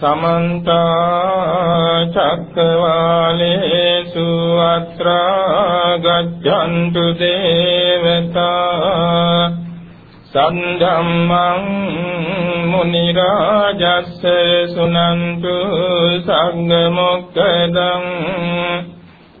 සමන්ත චක්කවාලේසු අත්‍රා ගච්ඡන්තු දේවතා සද්ධම්මං මුනි රාජස්ස සුනන්තු සංඝ මොක්ඛදං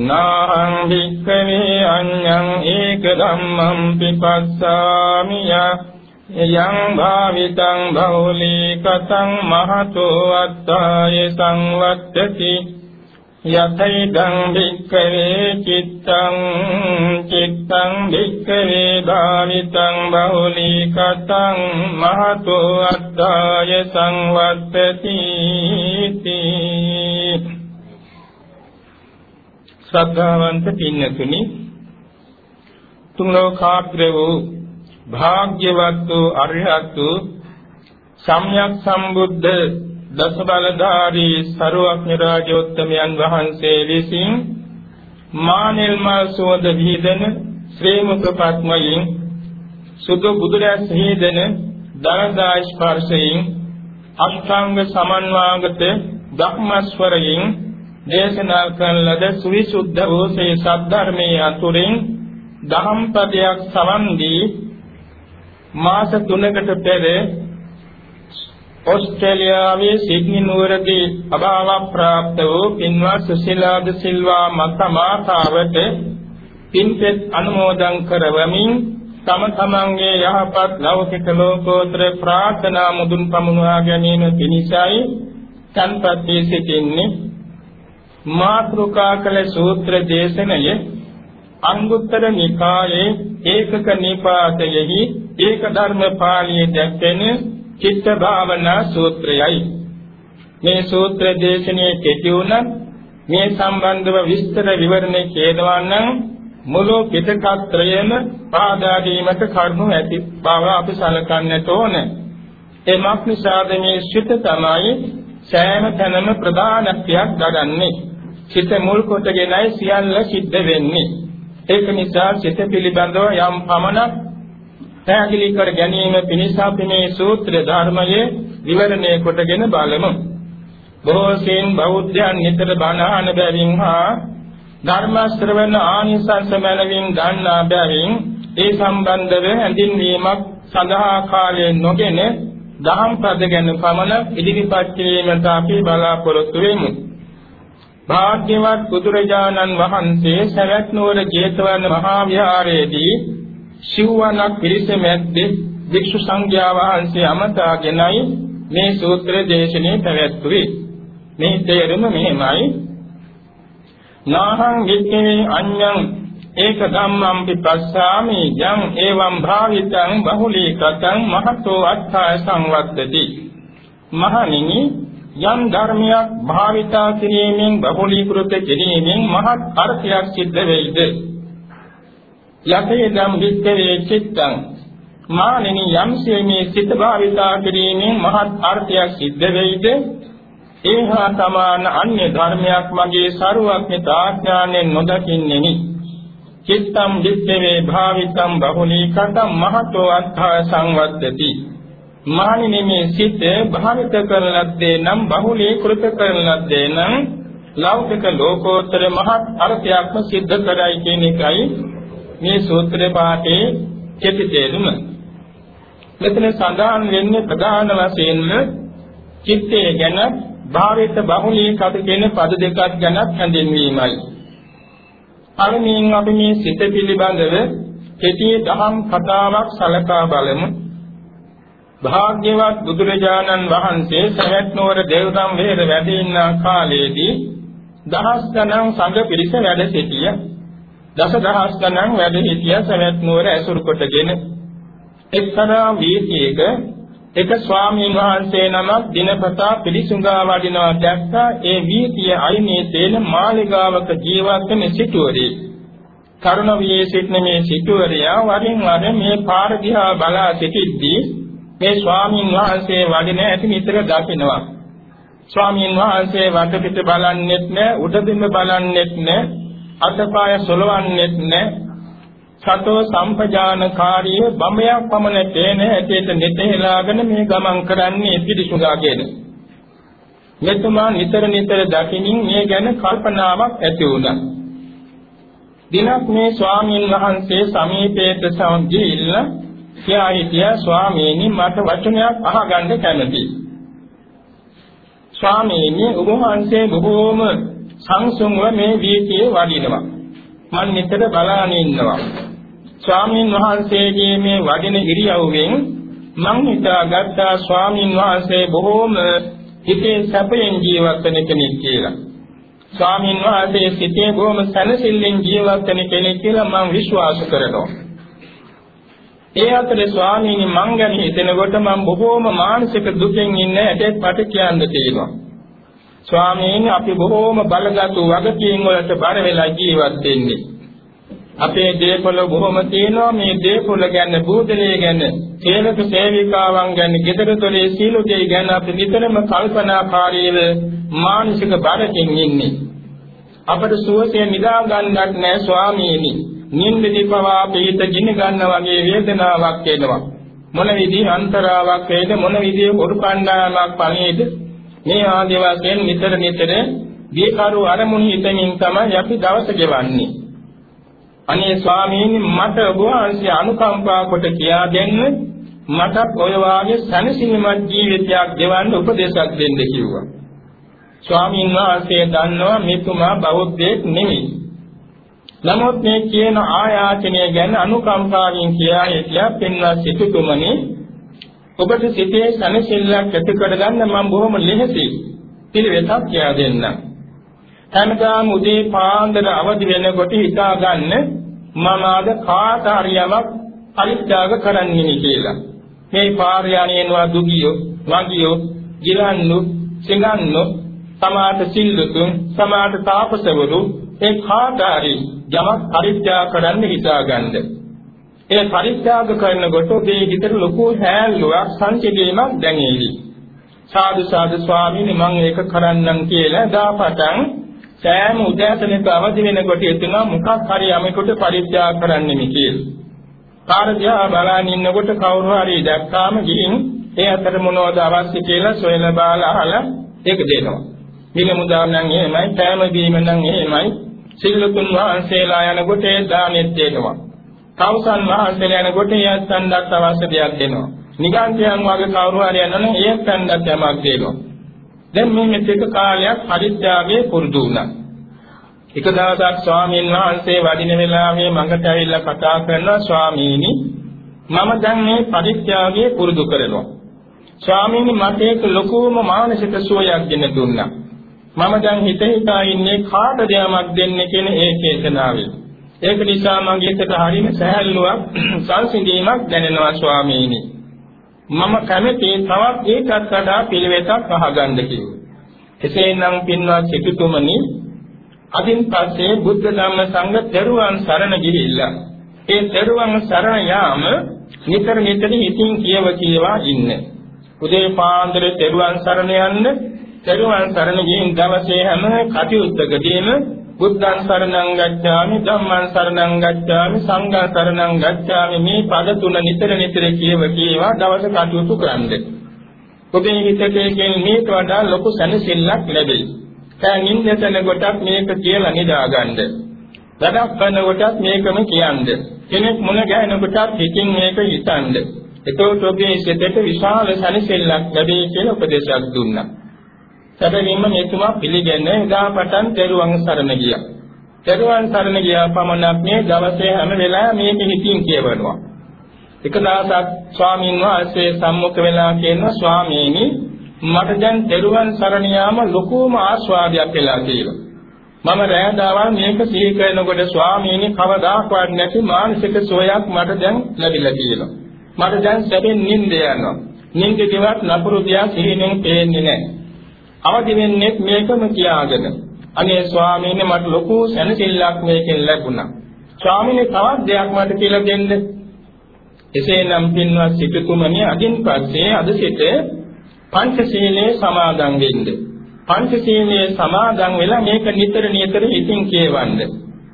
නාහං භික්ඛවේ අඤ්ඤං ඒක ධම්මං පිපස්සාමි යං භාවිතං බහුලී කතං මහතෝ අත්තාය සංවත්තති යතයිදං භික්ඛවේ චිත්තං චිත්තං භික්ඛවේ භාවිතං බහුලී කතං මහතෝ අත්තාය සංවත්තති ශ්‍රද්ධාවන්ත පින්නතුනි තුන් ලෝකාග්‍ර වූ භාග්‍යවත් වූ අරිහත් වූ සම්්‍යක් සම්බුද්ධ දස බලධාරී සරුවක්ඥ රාජෝත්තමයන් වහන්සේ විසින් මානෙල් මල් සෝද විහිදෙන ශ්‍රී මුඛ පත්මයෙන් සුදු බුදුරැස් විහිදෙන දරදා ස්පර්ශයෙන් අෂ්ටාංග සමන්වාගත ධම්මස්වරයෙන් දේශනා කරන ලද සවිසුද්ධ වූ සේ සද්ධර්මයේ අතුරින් දහම් පදයක් සමන් දී මාස 3කට පෙර ඕස්ට්‍රේලියාවේ සිඩ්නි නුවරදී අභාව ප්‍රාප්ත වූ පින්වත් සුසිලාද සිල්වා මත මාතාවට පින්පෙත් අනුමෝදන් කරවමින් තම තමන්ගේ යහපත් ලෞකික ලෝකෝත්තර ප්‍රාර්ථනා මුදුන් පමුණවා ගැනීම පිණිසයි තන්පත් වී සිටින්නේ. මාත්‍රුකා කළ සූත්‍ර දේශනය අංගුත්තර නිකායේ ඒකක නිපාතයෙහි ඒක ධර්ම පාළියේ දැක්වෙන චිත්ත භාවනා සූත්‍රයයි. මේ සූත්‍ර දේශනයේ කෙටි වුණත් මේ සම්බන්ධව විස්තර විවරණේ කියනවා නම් මුළු පිටකත්‍රයම පාදා දීමට කරුණු ඇති බව අපි සලකන්නට ඕනේ. එමක් නිසාද මේ ශිත තමයි සෑම තැනම ප්‍රධානත්වයක් දරන්නේ. සිත මුල් කොටගෙනයි සියල්ල සිද්ධ වෙන්නේ. ඒක නිසා සිත පිළිබඳව යම් පමණක් පැහැදිලි කර ගැනීම පිණිස අපි මේ සූත්‍ර ධර්මයේ විවරණය කොටගෙන බලමු. බොහෝ සෙයින් බෞද්ධයන් නිතර බණ අහන බැවින් හා ධර්ම ශ්‍රවණ ආනිසංස මැනවින් ගන්නා බැවින් ඒ සම්බන්ධව හැඳින්වීමක් සඳහා කාලයෙන් නොගෙන දහම් පද ගැන පමණ ඉදිරිපත් කිරීමට අපි බලාපොරොත්තු වෙමු. භාග්‍යවත් බුදුරජාණන් වහන්සේ සවැත් නුවර ජේතවන මහා විහාරයේදී සිව්වනක් පිරිස මැද්දේ වික්ෂු සංඝයා වහන්සේ අමතාගෙනයි මේ සූත්‍ර දේශනේ පැවැත්වුවේ. මේ තේරුම මෙහෙමයි. නාහං වික්ඛේ අඤ්ඤං ඒක ධම්මං පිපස්සාමි යං එවං භාවිතං බහුලීකතං මහතෝ අත්ථය සංවත්තති. මහණෙනි යම් ධර්මයක් භාවිතා කිරීමෙන් බහුලීකృత කිරීමෙන් මහත් අර්ථයක් සිද්ධ වෙයිද? යතේදම් විත්තේ චිත්තං. මානෙනි යම්සේ මේ සිත භාවිතා කිරීමෙන් මහත් අර්ථයක් සිද්ධ වෙයිද? ඒහා සමාන අන්‍ය ධර්මයක් මගේ සරුවක්ඥතා ඥාණයෙන් නොදකින්නේනි චිත්තම් විත්තේ භාවිතම් බහුලීකතම් මහතෝ අත්ථය සංවද්දති මානිනේ මේ සිත භාවිත කරන ලද්දේ නම් බහුලීකృత කරන ලද්දේ නම් ලෞකික ලෝකෝත්තර මහත් අර්ථයක්ම සිද්ධ කරයි කියන එකයි මේ සූත්‍ර පාඨයේ කෙටි තේරුම. මෙතන සඳහන් වෙන්නේ ප්‍රධාන වශයෙන්ම චිත්තය ගැන භාවිත බහුලීකත කියන පද දෙකක් ගැන හැඳින්වීමයි. පළමුවෙන් අපි මේ සිත පිළිබඳව කෙටි දහම් කතාවක් සලකා බලමු. භාග්‍යවත් බුදුරජාණන් වහන්සේ සවැත් නුවර දේවදම් වේද වැඩ ඉන්න කාලයේදී දහස් ගණන් සංඝ පිරිස වැඩ සිටිය. දස දහස් ගණන් වැඩ සිටිය සවැත් නුවර ඇසුරු කොටගෙන එක්තරා වීථියක එක ස්වාමීන් වහන්සේ නමක් දිනපතා පිළිසුඟා වඩිනවා දැක්කා ඒ වීථිය අයිනේ තේන මාලිගාවක ජීවත් වෙන සිටුවරේ කරුණ වියේ සිටින මේ සිටුවරයා වරින් වර මේ පාර දිහා බලා සිටිද්දී මේ ස්වාමීන් වහන්සේ වඩින ඇති නිතර දකිනවා ස්වාමීන් වහන්සේ වටපිට බලන්නෙත් නැ උඩදින්න බලන්නෙත් නැ අතපාය සොලවන්නෙත් නැ. සතෝ සම්පජානකාරී බඹයක් පමණ තේන ඇටේට නිතෙලාගෙන මේ ගමන් කරන්නේ පිළිසුගාගෙන මෙතුමා නිතර නිතර දකිනින් මේ ගැන කල්පනාවක් ඇති වුණා. දිනක් මේ ස්වාමීන් වහන්සේ සමීපයට සමගිල්ලා කියා හිටියා ස්වාමීනි මට වචනයක් අහගන්න කැමතියි ස්වාමීනි ඔබ වහන්සේ බොහෝම සංසුන්ව මේ වීතියේ වඩිනවා මම නිතර බලාගෙන ඉන්නවා ස්වාමීන් වහන්සේගේ මේ වඩින ඉරියව්වෙන් මං හිතාගත්තා ස්වාමීන් වහන්සේ බොහෝම හිතේ සැපයෙන් ජීවත් වෙන කෙනෙක් කියලා. ස්වාමීන් වහන්සේ සිතේ බොහොම සැනසෙල්ලෙන් ජීවත් වෙන කෙනෙක් කියලා මම විශ්වාස කරනවා. ඒ අතරේ ස්වාමීනි මං ගැන හිතනකොට මම බොහෝම මානසික දුකෙන් ඉන්නේ ඇටෙක් පට කියන්න තියෙනවා. ස්වාමීනි අපි බොහෝම බලගත් වගකීම් වලට බර වෙලා ජීවත් වෙන්නේ. අපේ දේපොළ බොහොම තියෙනවා මේ දේපොළ ගැන බූදලේ ගැන සේවක සේවිකාවන් ගැන ගෙදර දොරේ සීල දෙය ගැන අපි නිතරම කල්පනාකාරීව මානසික බරකින් ඉන්නේ අපට සුවසේ නිදා ගන්නත් නෑ ස්වාමීනි නින්දදී පවා පිට ගිනි ගන්න වගේ වේදනාවක් එනවා මොන විදිහ අන්තරාවක් වේද මොන විදිහ උරු කණ්ඩායමක් පණේද මේ ආදී වශයෙන් නිතර නිතර දීකරු අරමුණු හිතමින් තමයි අපි දවස ගෙවන්නේ අනේ ස්වාමීනි මට ඔබ වහන්සේ අනුකම්පා කොට කියා දෙන්න මට ඔය වාගේ සනසිනමත් ජීවිතයක් ගෙවන්න උපදේශයක් දෙන්න කිව්වා. ස්වාමීන් වහන්සේ දන්නවා මෙතුමා බෞද්ධයෙක් නෙමෙයි. නමුත් මේ කියන ආයාචනය ගැන අනුකම්පාවෙන් කියා හිටියා පින්වත් සිටුතුමනි ඔබට සිතේ සනසිල්ලක් ඇති කරගන්න මම බොහොම ලෙහෙසි පිළිවෙතක් කියා දෙන්නම්. හැමදාම උදේ පාන්දර අවදි වෙනකොට හිතා ගන්න මම අද කාට හරියමක් පරිත්‍යාග කරන්නේ කියලා. මේ පාරයන්ේනවා දුගියෝ, වගියෝ, ගිලන්නු, සිඟන්නු, සමාත සිල්ලුතුන්, සමාත තාපසවරු ඒ කාට හරි යමක් පරිත්‍යාග කරන්න හිතාගන්න. ඒ පරිත්‍යාග කරනකොට මේ හිතට ලොකු හැල්ලුවක් සංසිඳීමක් දැනෙවි. සාදු සාදු ස්වාමීනි මම ඒක කරන්නම් කියලා දාපටන් සෑම උදෑසනක අවදි වෙනකොට එතුමා මොකක් හරි යමෙකුට පරිත්‍යාග කරන්නෙමි කියලා. කාර්යය බලන් ඉන්නකොට කවුරු හරි දැක්කාම ගිහින් ඒ අතර මොනවද අවශ්‍ය කියලා සොයලා බලලා අහලා ඒක දෙනවා. මිල මුදා නම් එහෙමයි, පෑම බීම නම් එහෙමයි. සිල්ලුතුන් වහන්සේලා යනකොට ඒ දානෙත් දෙනවා. කවුසන් වහන්සේලා යනකොට යස්සන්දත් අවශ්‍ය දෙයක් දෙනවා. නිගන්ඨයන් වගේ කවුරු හරි යනනම් ඒ සම්දත් යමක් දෙනවා. දැන් මේ මෙතෙක් කාලයක් පරිත්‍යාගයේ පුරුදු වුණා. එක දවසක් ස්වාමීන් වහන්සේ වඩින වෙලාවේ මඟට ඇවිල්ලා කතා කරනවා ස්වාමීනි මම දැන් මේ පරිත්‍යාගයේ පුරුදු කරනවා. ස්වාමීනි මට ඒක ලොකුම මානසික සුවයක් දෙන්න දුන්නා. මම දැන් හිත හිතා ඉන්නේ කාටද යමක් දෙන්නේ කියන ඒ චේතනාවෙන්. ඒක නිසා මගේ හිතට හරිම සැහැල්ලුවක් සංසිඳීමක් දැනෙනවා ස්වාමීනි. මම කැමති තවත් ඒකත් වඩා පිළිවෙතක් අහගන්න කිව්වා. එසේනම් පින්වත් සිටුතුමනි අදින් පස්සේ බුද්ධ ධම්ම සංඝ තෙරුවන් සරණ ගිහිල්ලා ඒ තෙරුවන් සරණ යාම නිතර නිතර ඉතින් කියව කියවා ඉන්න. උදේ පාන්දර තෙරුවන් සරණ යන්න තෙරුවන් සරණ ගිහින් දවසේ හැම කටයුත්තකදීම බුද්ධං සරණං ගච්ඡාමි ධම්මං සරණං ගච්ඡාමි සංඝං සරණං ගච්ඡාමි මේ පද තුන නිතර නිතර කියව කීවා දවස කටයුතු කරන්නේ. ඔබේ හිතේ කියන මේට වඩා ලොකු සැනසෙල්ලක් ලැබෙයි. දැන් ඉන්නතන කොටක් මේක කියලා නිදාගන්න. වැඩක් කරන කොටත් මේකම කියන්න. කෙනෙක් මුණ ගැහෙන කොටත් හිතින් මේක හිතන්න. එතකොට ඔබේ සිතට විශාල සැනසෙල්ලක් ලැබෙයි කියලා උපදේශයක් දුන්නා. සැබවින්ම මෙතුමා පිළිගෙන එදා පටන් තෙරුවන් සරණ ගියා. තෙරුවන් සරණ ගියා පමණක් මේ දවසේ හැම වෙලාවෙම මේක හිතින් කියවනවා. එක දවසක් ස්වාමීන් වහන්සේ සම්මුඛ වෙලා කියනවා ස්වාමීනි මට දැන් තෙරුවන් සරණ යාම ලොකුම ආස්වාදයක් වෙලා තියෙනවා. මම රෑ දවල් මේක සිහි කරනකොට ස්වාමීනි කවදාකවත් නැති මානසික සෝයක් මට දැන් ලැබිලා තියෙනවා. මට දැන් සැපෙන් නිින්ද යනවා. නිින්ද කිවත් නපුරු දියා සිහිනෙන් පේන්නේ නැහැ. අවදි වෙන්නේ මේකම කියාගෙන. අනේ ස්වාමීනි මට ලොකු සැනසෙල්ලක් මේකෙන් ලැබුණා. ස්වාමීනි තවත් දෙයක් මට කියලා දෙන්න. එසේනම් පින්වත් සිටුතුමනි අදින් පස්සේ අද සිට පංචශීලයේ සමාදන් වෙන්න. පංචශීලයේ සමාදන් වෙලා මේක නිතර නිතර ඉතින් කියවන්න.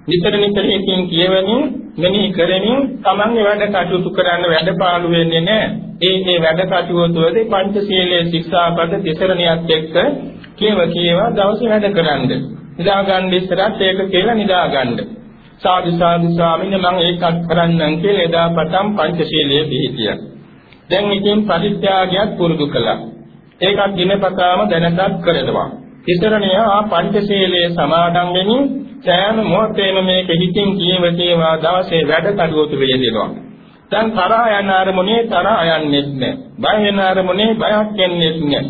නිතර නිතර ඉතින් කියවමින් මෙනෙහි කරමින් තමන්ගේ වැඩ කටයුතු කරන්න වැඩපාළු වෙන්නේ නැහැ. ඒ ඒ වැඩ කටයුතු වලදී පංචශීලයේ ශික්ෂාපද තිසරණියත් එක්ක කියව කියව දවසේ වැඩ කරන්න. නිදා ගන්න ඉස්සරත් ඒක කියලා නිදා ගන්න. සාදු සාදු ස්වාමීන් මම ඒකත් කරන්නම් කියලා එදා පටන් පංචශීලයේ පිළිපියා. දැන් ඉතින් පරිත්‍යාගයක් පුරුදු කළා. ඒකත් දිනපතාම දැනටත් කරනවා. ඉතරණය ආ පංචශීලයේ සමාදන් වෙමින් සෑම මොහොතේම මේක හිතින් කියව කේවා දවසේ වැඩ කටයුතු වේදෙනවා. දැන් තරහ යන අරමුණේ තරහ යන්නේත් නැහැ. බය වෙන අරමුණේ බයක් එන්නේත් නැහැ.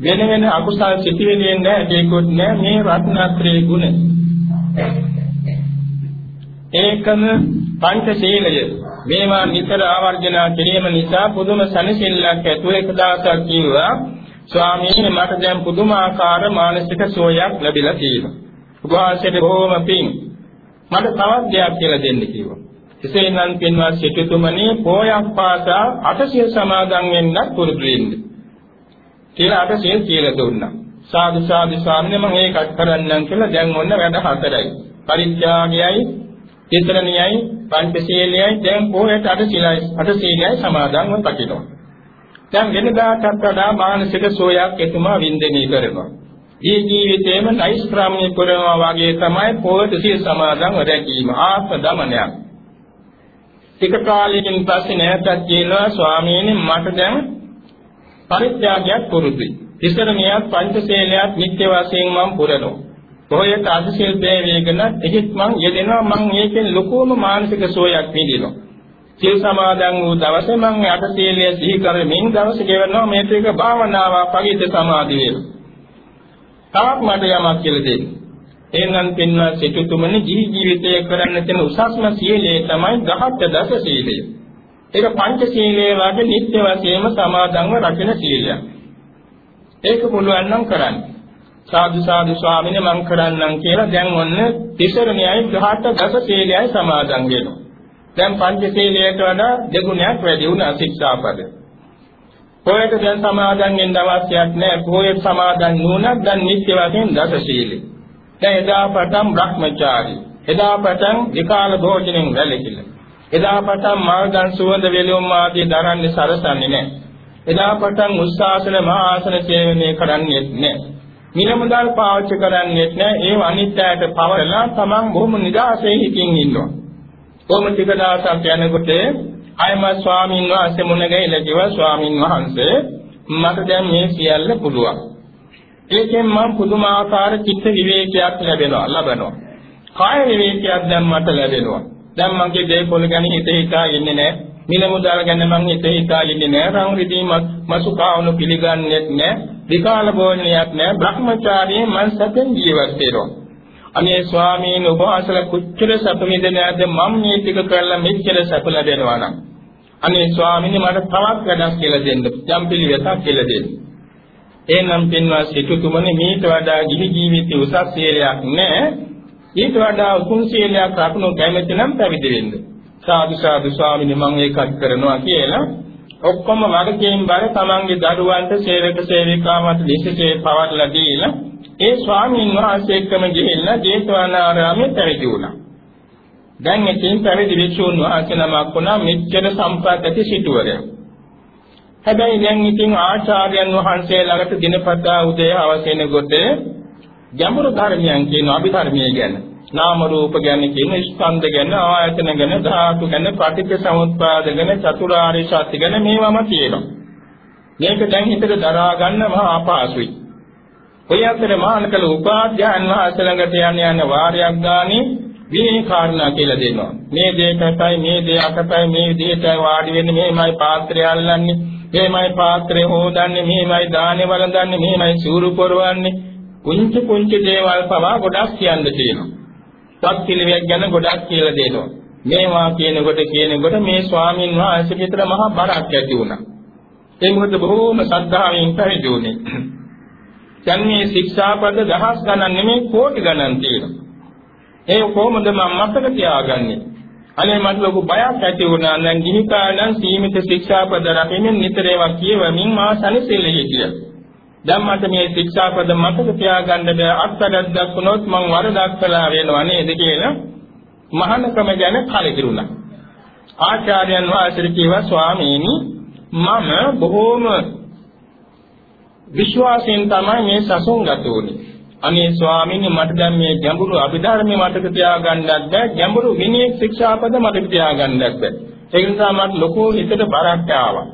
වෙන වෙන අකුසල් සිටිවිලෙන් නැහැ ඒකොත් නැහැ මේ රත්නත්‍රයේ ගුණ. ඒකම පංචශීලය මේවා නිතර ආවර්ජනා කිරීම නිසා පුදුම සනසිල්ලක් ඇතුව එක දවසක් කිව්වා ස්වාමීනි මට දැන් පුදුමාකාර මානසික සෝයක් ලැබිලා තියෙනවා. උපවාසයේ බොහොම පිං මට තවත් දෙයක් කියලා දෙන්න කිව්වා. එසේනම් පින්වත් සිටුතුමනි පෝයක් පාසා අටසිය සමාදන් වෙන්නත් පුරුදු වෙන්න. කියලා අටසිය කියලා දුන්නා. සාදු සාදු ස්වාමීනි මම ඒකත් කරන්නම් කියලා දැන් ඔන්න වැඩ හතරයි. පරිත්‍යාගයයි චේතනනියයි පංචශීලයයි දැන් පොයට අට සීලයි අට සීලයයි සමාදන්ව පකිනවා. දැන් වෙනදාටත් වඩා මානසික සෝයක් එතුමා වින්දනය කරනවා. මේ ජීවිතේම නෛෂ්ක්‍රාම්‍ය කරනවා වගේ තමයි පොයට සීල සමාදන්ව රැකීම ආත්ම දමනයක්. ටික කාලයකින් පස්සේ නැවතත් කියනවා ස්වාමීනි මට දැන් පරිත්‍යාගයක් පුරුදුයි. ඉස්සර මෙයක් පංචශීලයක් නිත්‍ය වශයෙන් මම පුරනවා. කොහොයට අධිශිල්පයේ වේගන එහෙත් මං යෙදෙනවා මං මේකෙන් ලොකුම මානසික සෝයක් විඳිනවා. සිල් සමාදන් වූ දවසේ මං අටසීලය සිහි කරමින් දවස ගෙවනවා මේක එක භාවනාවක් පරිද්ද සමාධිය වෙනවා. තාක් මට යමක් කියලා දෙන්න. එහෙනම් පින්වත් සිටුතුමනි ජී ජීවිතය කරන්න තියෙන උසස්ම සීලය තමයි ගහත් දස සීලය. ඒක පංච සීලයේ වගේ නිත්‍ය වශයෙන්ම සමාදන්ව රකින සීලයක්. ඒක පුළුවන් නම් කරන්න. සාදු සාදු ස්වාමීන් මං කරන්නම් කියලා දැන් ඔන්න තිසරණයයි 18 දස සීලයයි සමාදන් වෙනවා. දැන් පංච සීලයට වඩා දෙගුණයක් වැඩි වුණා ශික්ෂාපද. කොහෙට දැන් සමාදන් වෙන්න අවශ්‍යයක් නැහැ. කොහෙට සමාදන් නුනක් දැන් නිත්‍ය වශයෙන් දස සීලයි. දැන් එදා පටන් Brahmachari. එදා පටන් විකාල භෝජනෙන් වැළකීලා. එදා පටන් මාර්ගන් සුවඳ වෙලොම් ආදී දරන්නේ සරසන්නේ නැහැ. එදා පටන් උස්සාසන මහා ආසන සේවනය කරන්නේ නැහැ. මිල මුදල් පාවිච්චි කරන්නේත් නැහැ. ඒව අනිත්‍යයට පවරලා තමන් බොහොම නිදාසේ හිතින් ඉන්නවා. කොහොම ටික දවසක් යනකොට අයම ස්වාමීන් වහන්සේ මුණ ගැහිලා කිව්වා ස්වාමීන් වහන්සේ මට දැන් මේ සියල්ල පුළුවන්. ඒකෙන් මම පුදුමාකාර චිත්ත විවේකයක් ලැබෙනවා ලබනවා. කාය විවේකයක් දැන් මට ලැබෙනවා. දැන් මගේ දේපොළ ගැන හිත හිතා ඉන්නේ නැහැ. මිල මුදල් ගැන මං හිත හිතා ඉන්නේ නැහැ. රන් රිදී මසු කාවණු පිළිගන්නේත් නැහැ. විකාල භෝජනයක් නැහැ Brahmacharya මං සැපෙන් ජීවත් වෙනවා අනේ ස්වාමීන් වහන්සේ කුච්චර සැප විඳිනාද මම මේ ටික කරලා මෙච්චර සැප ලැබෙනවා නම්? අනේ ස්වාමීන් මට තවත් වැඩක් කියලා දෙන්න යම් පිළිවෙතක් කියලා දෙන්න. එනම් පින්වත් සිටුතුමනි මේට වඩා ගිහි ජීවිතයේ උසස් සීලයක් නැහැ. ඊට වඩා උතුම් සීලයක් රැකුණු කැමති නම් පැවිදි වෙන්න. සාදු සාදු ස්වාමීන් මම ඒකත් කරනවා කියලා. ඔක්කොම වගකීම් බර තමන්ගේ දරුවන්ට සේවක සේවිකාවන්ට දෙසිතේ පවර්ලා දීලා ඒ ස්වාමීන් වහන්සේ එක්කම ගිහිල්ලා ජේතවනාරාමයේ පැවිදි වුණා. දැන් ඉතින් පැවිදි වික්ෂුන් වහන්සේ නමක් වුණා මෙච්චර සම්පත් ඇති සිටුවරයා. හැබැයි දැන් ඉතින් ආචාර්යයන් වහන්සේ ළඟට දිනපතා උදේ අවසෙන කොට ගැඹුරු ධර්මයන් කියන අභිධර්මයේ ගැන නාම රූප ගැන කියන ස්කන්ධ ගැන ආයතන ගැන ධාතු ගැන පටිච්ච සමුප්පාද ගැන චතුරාර්ය සත්‍ය ගැන මේවම තියෙනවා මේක දැන් හිතට දරා ගන්න මහා අපහසුයි ඔය අතර මානකල උපාධ්‍යායන් වහන්සේ ළඟට යන යන වාරයක් ගානේ මේ කාරණා කියලා දෙනවා. මේ දෙයකටයි මේ දෙයකටයි මේ විදිහටයි වාඩි වෙන්නේ මේමයි පාත්‍රය අල්ලන්නේ මේමයි පාත්‍රය හොදන්නේ මේමයි දානේ වළඳන්නේ මේමයි සූරු පොරවන්නේ කුංචි කුංචි දේවල් පවා ගොඩක් කියන්න තියෙනවා. සත් පිළිවෙක් ගැන ගොඩක් කියලා දෙනවා. මේවා කියනකොට කියනකොට මේ ස්වාමීන් වහන්සේ විතර මහා බරක් ඇති වුණා. ඒ මොකද බොහෝම ශ්‍රද්ධාවෙන් පැවිදි වුණේ. දැන් මේ ශික්ෂාපද දහස් ගණන් නෙමෙයි කෝටි ගණන් තියෙනවා. ඒ කොහොමද මම මතක තියාගන්නේ? අනේ මට ලොකු බයක් ඇති වුණා නම් ගිහි කාලෙන් සීමිත ශික්ෂාපද රැකෙමින් නිතර ඒවා කියවමින් මා සනසෙල්ලේ හිටියා. දැන් මට මේ ශික්ෂාපද මතක තියාගන්න බෑ අත්තරක් වුණොත් මං වරදක් කළා වෙනවා නේද කියලා මහානකම ගැන කලකිරුණා. ආචාර්යයන් වහන්සේ කිව්වා ස්වාමීනි මම බොහෝම විශ්වාසයෙන් තමයි මේ සසුන් ගත උනේ. අනේ ස්වාමීනි මට දැන් මේ ගැඹුරු අභිධර්මයේ මතක තියාගන්නත් බෑ ගැඹුරු විනය ශික්ෂාපද මතක තියාගන්නත් බෑ. ඒ නිසා මට ලොකු හිතට බරක් ආවා.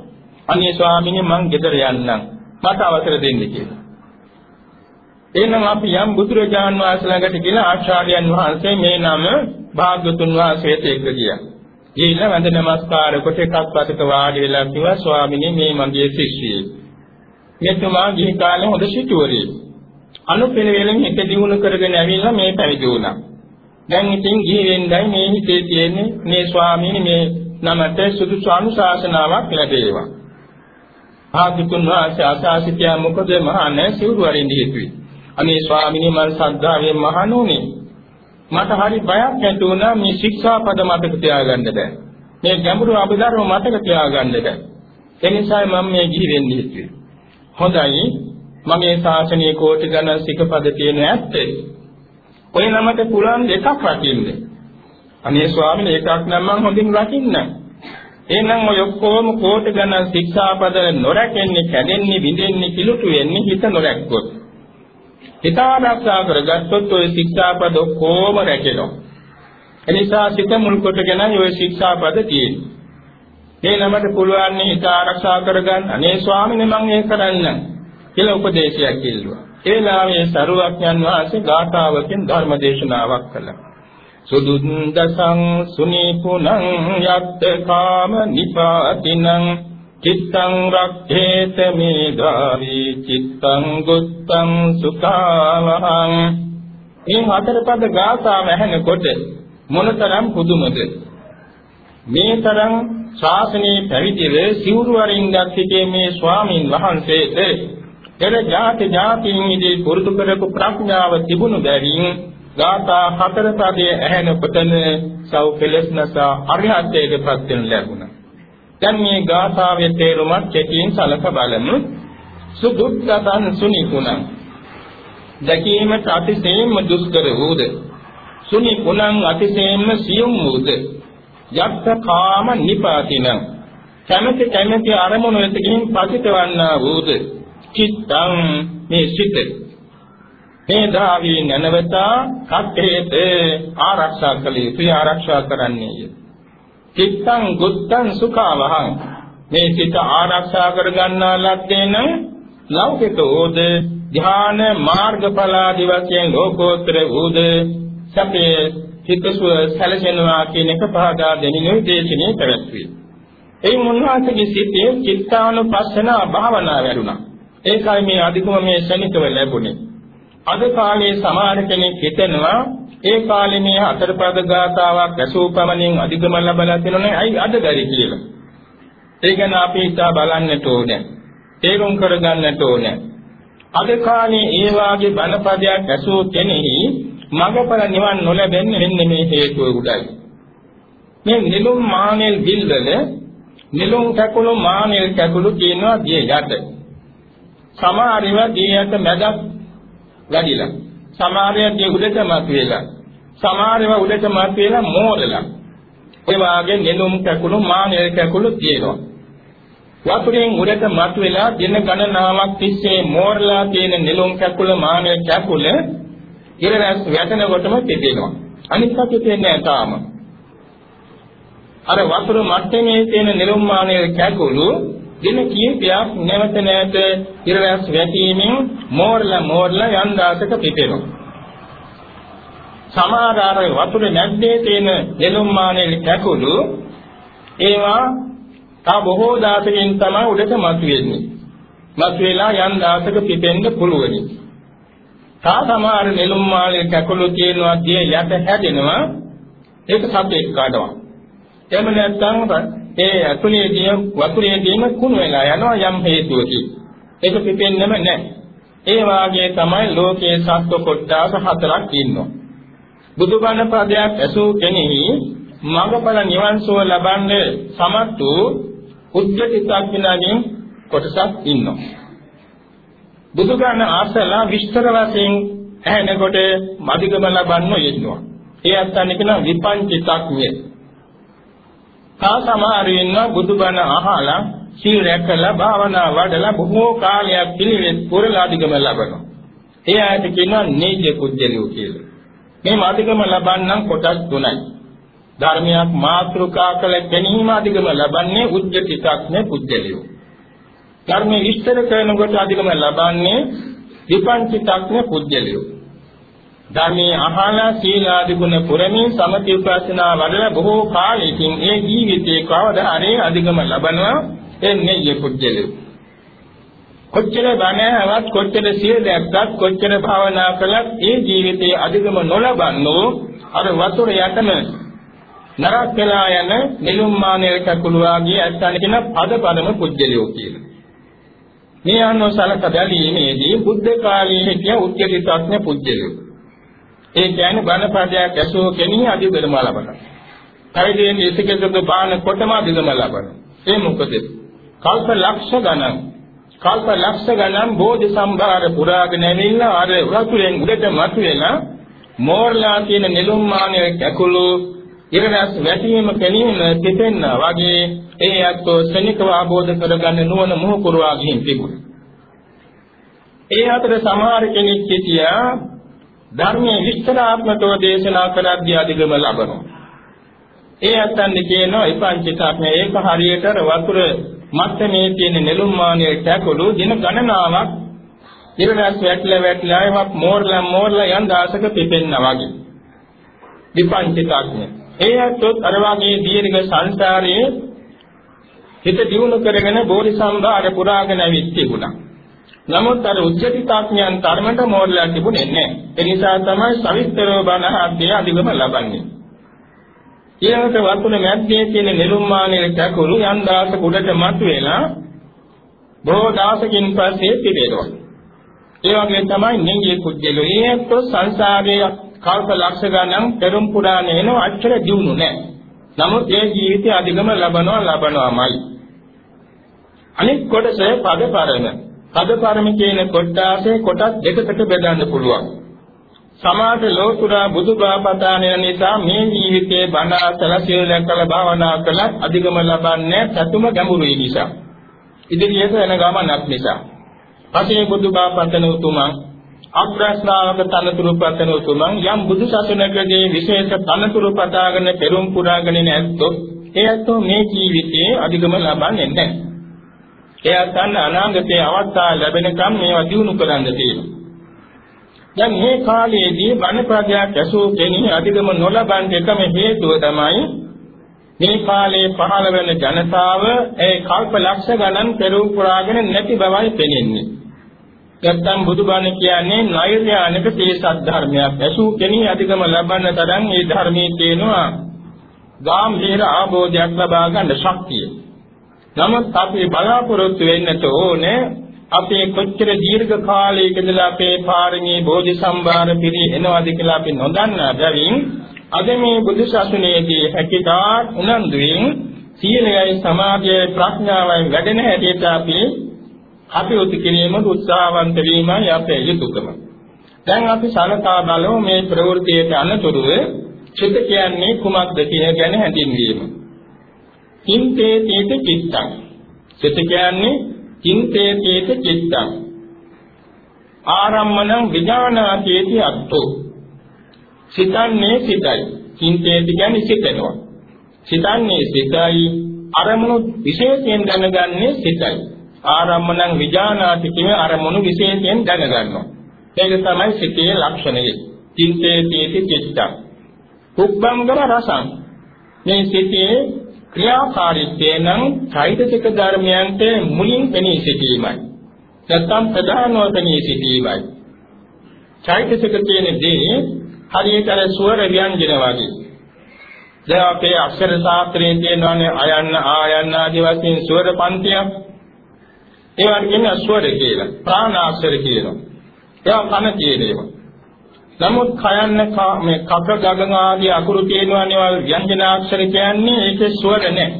අනේ ස්වාමීනි මං ගෙදර යන්නම්. මට අවසර දෙන්න කියලා. එහෙනම් අපි යම් බුදුරජාන් වහන්සේ ළඟට ගිහලා ආචාර්යයන් වහන්සේ මේ නම භාග්‍යතුන් වහන්සේට එක්ක ගියා. ගිහිල්ලා වන්ද නමස්කාර කොට එකක් පසක වාඩි වෙලා කිව්වා ස්වාමීනි මේ මගේ ශිෂ්‍යයෙක්. මෙතුමා ගිහි කාලේ හොඳ සිටුවරේ. අනුපිළිවෙලින් හිත දියුණු කරගෙන ඇවිල්ලා මේ පැවිදි වුණා. දැන් ඉතින් ගිහි වෙන්නයි මේ හිතේ තියෙන්නේ මේ ස්වාමීනි මේ නමට සුදුසු අනුශාසනාවක් ලැබේවා. භාග්‍යතුන් වහන්සේ අසාසිතිය මොකද මහානේ සිවුරු වරින් දීතුයි. අනේ ස්වාමීනි මම සද්ධාවෙන් මහණුනේ මට හරි බයක් ඇති වුණා මේ ශික්ෂාපද මතක තියාගන්න බෑ. මේ ගැඹුරු අභිධර්ම මතක තියාගන්න බෑ. ඒ නිසා මම මේ ගිහි වෙන්නේ හිතුවේ. හොඳයි මගේ ශාසනයේ කෝටි ගණන් සිකපද තියෙන ඇත්තේ. ඔය නමට පුළුවන් දෙකක් රකින්න. අනේ ස්වාමීන් එකක් නම් මම හොඳින් රකින්න. එහෙනම් ඔය ඔක්කොම කෝටි ගණන් ශික්ෂාපද නොරැකෙන්නේ, කැඩෙන්නේ, විඳින්නේ, කිලුටු වෙන්නේ හිත නොරැක්කොත්. හිත ආරක්ෂා කරගත්තොත් ඔය ශික්ෂාපද ඔක්කොම රැකෙනවා. එනිසා සිත මුල් කොටගෙන ඔය ශික්ෂාපද තියෙන්නේ. මේ නමට පුළුවන් හිත ආරක්ෂා කරගන්න. අනේ ස්වාමීන් මම ඒක කරන්නම් කියලා උපදේශයක් ඉල්ලුවා. ඒ ලාමේ සරුවක්යන් වහන්සේ ගාථාවකින් ධර්ම දේශනාවක් කළා. සුදුන්දසං සුනීපුනං යත්ත කාම නිපාතිනං චිත්තං රක්ඛේත මේධාවි චිත්තං ගුත්තං සුඛාවහං මේ හතර පද ගාථාව ඇහෙනකොට මොනතරම් පුදුමද මේ තරම් ශාසනයේ පැවිදිව සිවුරු වරින්ගත් සිටේ මේ ස්වාමින් වහන්සේට එර ජාති ජාතින්හිදී පුරුදු කරපු ප්‍රඥාව තිබුණු බැවින් ගාථා හතර පදයේ ඇහෙනකොටම සව් කෙලස්නසා අරිහත්ත්වයට පත් වෙන ලැබුණා දැන් මේ ගාථාවේ තේරුමත් කෙටියෙන් සලක බලමු. සුදුක්ඛතං සුනිකුණං. දැකීමට අතිශයින්ම දුෂ්කර වූද. සුනිකුණං අතිශයින්ම සියුම් වූද. යක්ඛ කාම නිපාතිනං. කැමැති කැමැති අරමුණු වෙත ගින් පතිතවන්නා වූද. චිත්තං මේ සිත. මේ ධාවී නනවතා කත්තේත ආරක්ෂා කළ යුතුය ආරක්ෂා කරන්නේය. චිත්තං ගුත්තං සුඛවහං මේ සිත ආරක්ෂා කරගන්නා ලද්දේ නම් ලෞකික ඕද ධ්‍යාන මාර්ගඵලාදි වශයෙන් ලෝකෝත්තර ඕද සපේ චිත්තසුව සැලසෙනවා කියන එක පහදා දෙනිනුයි දේශනේ පැවැත්වේ. ඒ මුන්වහන්සේගේ සිතේ චිත්තානුපස්සන භාවනා වැඩුණා. ඒකයි මේ අධිකම මේ ශනිකව ලැබුණේ. අද කාලේ සමහර කෙනෙක් හිතනවා ඒ කාලේ මේ අතරපද ගාතාවක් ඇසූ පමණින් අධිගම ලැබලා තියෙනනේ අයි අද බැරි කියලා. ඒ ගැන අපි ඉතා බලන්නට ඕනේ. තේරුම් කරගන්නට ඕනේ. අද කාලේ ඒ වාගේ බණපදයක් ඇසූ කෙනෙහි මඟඵල නිවන් නොලැබෙන්නේ මෙන්න මේ හේතුව උඩයි. මේ නිලුම් මානෙල් බිල්වල නිලුම් කැකුළු මානෙල් කැකුළු කියනවා දිය යට. සමහරව දිය යට මැදක් වැඩිලා. සමහරව දිය උඩට මත වෙලා. සමහරව උඩට මත වෙලා මෝරලා. ඒ වාගේ නෙළුම් කැකුළු මානෙල් කැකුළු තියෙනවා. වතුරෙන් උඩට මත වෙලා දින ගණනාවක් තිස්සේ මෝරලා තියෙන නෙළුම් කැකුළු මානෙල් කැකුළ ඉරස් වැටෙනකොටම පිටිනවා. අනිත් පැත්තේ නෑ තාම. අර වතුර මට්ටමේ තියෙන නෙළුම් මානෙල් කැකුළු දින කීපයක් නැවත නැවත ඉරවැස් වැටීමෙන් මෝරලා මෝරලා යන් දාසක පිපෙනවා. සමහර අර වතුර නැද්දේ තියෙන නෙළුම් මානෙල් කැකුළු ඒවා තා බොහෝ දාසකින් තමයි උඩට මතුවෙන්නේ. මතුවලා යන් දාසක පිපෙන්න පුළුවනි. තා සමහර නෙළුම් මානෙල් කැකුළු තියෙනවා දිය යට හැදෙනවා ඒක සබ්දයක් කාඩනවා. එහෙම නැත්නම් ඒ ඇතුලේදී වතුරේදීම කුණු වෙලා යනවා යම් හේතුවකින්. ඒක පිපෙන්නෙම නැහැ. ඒ වාගේ තමයි ලෝකයේ සත්ව කොට්ටාස හතරක් ඉන්නවා. බුදුබණ පදයක් ඇසූ කෙනෙහි මඟඵල නිවන් සුව ලබන්නේ සමත් වූ උද්ගතිසක් විනාගෙන් කොටසක් ඉන්නවා. බුදුගණ ආසලා විස්තර වශයෙන් ඇහෙනකොට මදිගම ලබන්න යෙදෙනවා. ඒ අත්යන් කියන විපංචිතඥය. තා සමහර ඉන්නවා බුදුබණ අහලා සීල රැකලා භාවනා වඩලා බොහෝ කාලයක් පිළිවෙත් පුරලා අධිගම ලබනවා. ඒ ආයත කියනවා නීජ කුජලියෝ කියලා. මේ මාධිගම ලබන්නම් කොටස් තුනයි. ධර්මයක් මාත්‍රිකා කළ ගැනීම අධිගම ලබන්නේ උද්‍යතිසක්නේ පුජ්‍යලියෝ. ධර්මයේ විස්තර කරනකොට අධිගම ලබන්නේ විපංචිතක්නේ පුජ්‍යලියෝ. ධර්මයේ අහලා සීලාදී ගුණ පුරමින් සමති උපාසනා වඩලා බොහෝ කාලයකින් ඒ ජීවිතේ කවදා හරි අධිගම ලබනවා එන්නේ යේ පුජ්‍යලියෝ. කොච්චර බණවත් කොච්චර සිය දැක්කත් කොච්චර භාවනා කළත් ඒ ජීවිතයේ අධිගම නොලබන්නෝ අර වතුර යටම නරක වෙලා යන නිලුම් මානෙල් කකුල වාගේ ඇත්තන කියන පද පදම පුජ්‍යලියෝ කියලා. මේ අනුව සලක බැලීමේදී බුද්ධ කාලයේ හිටිය උච්චිතත්ඥ පුජ්‍යලියෝ. ඒ කියන්නේ බණ පදයක් ඇසූ කෙනෙක් අධිගම ලබනවා. කයිදෙන් ඉසිකසක බාන කොටම අධිගම ලබනවා. ඒ මොකද? කල්ප ලක්ෂ ගණන් කල්ප ලක්ෂ ගණන් බෝධි සම්භාර පුරාගෙන ඇවිල්ලා අර වතුරෙන් උඩට මතුවෙලා මෝර්ලා කියන නෙළුම් මානෙ කැකුළු ඉරණස් වැටීම කෙලින්ම පිටෙන්න වගේ ඒ අත්ෝ ශනිකව ආબોධ කරගන්න නුවණ මොහ පුරවා ගිහින් තිබුණා. ඒ අතර සමහර කෙනෙක් සිටියා ධර්මයේ විස්තරාත්මකව දේශනා කරද්දී අධිගම ලබනවා. ඒ අතන් කියනවා ඉපංචිතාත්මය ඒක හරියට වතුර මත්තමේ තියෙන නෙළුම් මානිය කැකුළු දින ගණනාවක් ඉරණස් වැටලා වැටලා ඒවක් මෝරලා මෝරලා යන් දාසක පිපෙන්නා වගේ. විපංචිතාඥ. ඒ ඇත්තොත් අර වගේ දීර්ඝ සංසාරයේ හිත දියුණු කරගෙන බෝධි සම්භාර පුරාගෙන ඇවිත් තිබුණා. නමුත් අර උච්චතිතාඥයන් ධර්මයට මෝරලා තිබුණේ නැහැ. ඒ නිසා තමයි සවිස්තරව බණ අධ්‍යය අධිගම ලබන්නේ. ඊළඟට වතුන මැද්දේ තියෙන නිරුම්මානයේ කකුළු යම් දාසක උඩට මතුවෙලා බොහෝ දාසකින් පස්සේ පිරෙනවා. ඒ වගේ තමයි නෙංගිය කුජ්ජලෝ. ඒත් සංසාරයේ කල්ප ලක්ෂ ගණන් පෙරම් පුරාණ එන අච්චර දියුණු නැහැ. නමුත් ඒ ජීවිතය අධිගම ලබනවා ලබනවාමයි. අනිත් කොටස පදපරම. පදපරම කියන කොටාසේ කොටස් දෙකකට බෙදන්න පුළුවන්. සමාත ලෝතුරා බුදුබාපදාන නිසා මේ ජීවිතයේ බණ අසල සියලක් කළ භාවනා කළත් අධිගම ලබන්නේ සතුම ගැඹුරුයි නිසා. ඉදිරියට යන ගමනක් නිසා. පසේ බුදුබාපදන උතුමන් අග්‍රස්නාවක තනතුරු පතන උතුමන් යම් බුදු සසුනකදී විශේෂ තනතුරු පතාගෙන පෙරම් පුරාගෙන නැත්තොත් එයත්ෝ මේ ජීවිතයේ අධිගම ලබන්නේ නැහැ. එයත් අනාගතයේ අවස්ථාව ලැබෙනකම් මේවා දිනු කරන්න තියෙනවා. දැන් මේ කාලයේදී වනපදයක් ඇසූ කෙනෙක් අධිගම නොලබන්න එකම හේතුව තමයි මේ කාලේ පහළ වෙන ජනතාව ඒ කල්ප ලක්ෂ ගණන් පෙරම් පුරාගෙන නැති බවයි පෙනෙන්නේ. නැත්තම් බුදුබණ කියන්නේ නෛර්යානික තේසත් ධර්මයක්. ඇසූ කෙනෙක් අධිගම ලබන්න තරම් මේ ධර්මයේ තියෙනවා ගාම්භීර ආબોධයක් ලබා ගන්න ශක්තිය. නමුත් අපි බලාපොරොත්තු වෙන්නට ඕනේ අපේ කොච්චර දීර්ඝ කාලයක ඉඳලා අපේ පාරමී බෝධි සම්භාර පිරි එනවාද කියලා අපි නොදන්නා බැවින් අද මේ බුදු සසුනේදී හැකියතාක් උනන්දුවෙන් සීලයයි සමාධියයි ප්‍රඥාවයි වැඩෙන හැටියට අපි කටයුතු කිරීමට උත්සාහවන්ත වීමයි අපේ යුතුයකම. දැන් අපි සලකා බලමු මේ ප්‍රවෘත්තියට අනතුරුව චිත්ත කියන්නේ කුමක්ද කියන ගැන හැඳින්වීම. හින්තේ තේත චිත්තං. චිත්ත කියන්නේ චින්තේතේත චිත්තං ආරම්මණං විඥානාතේති අත්තෝ සිතන්නේ සිතයි චින්තේති කියන්නේ සිතනවා සිතන්නේ සිතයි අරමුණු විශේෂයෙන් දැනගන්නේ සිතයි. ආරම්මණං විජානාති කියන අරමුණු විශේෂයෙන් දැනගන්නවා. ඒක තමයි සිතේ ලක්ෂණය. චින්තේ තීති චිත්තං. කුබ්බංගම රසං. මේ සිතේ ක්‍රියාකාරීත්වය නම් චෛතසික ධර්මයන්ට මුලින් පෙනී සිටීමයි. නැත්නම් ප්‍රධානව පෙනී සිටීමයි. චෛතසික කියන දේ හරියට අර ස්වර ව්‍යංජන වගේ. දැන් අපේ අක්ෂර ශාස්ත්‍රයේ තියෙනවානේ අයන්න ආයන්න ආදී වශයෙන් ස්වර පන්තියක්. ඒවට කියන්නේ ස්වර කියලා. ප්‍රාණාක්ෂර කියනවා. ඒවා කන කියන ඒවා. නමුත් කයන්න මේ කක ගගන ආදී අකුරු තියෙනවානේ වල ව්‍යංජනාක්ෂර කියන්නේ ඒකේ ස්වර නැහැ.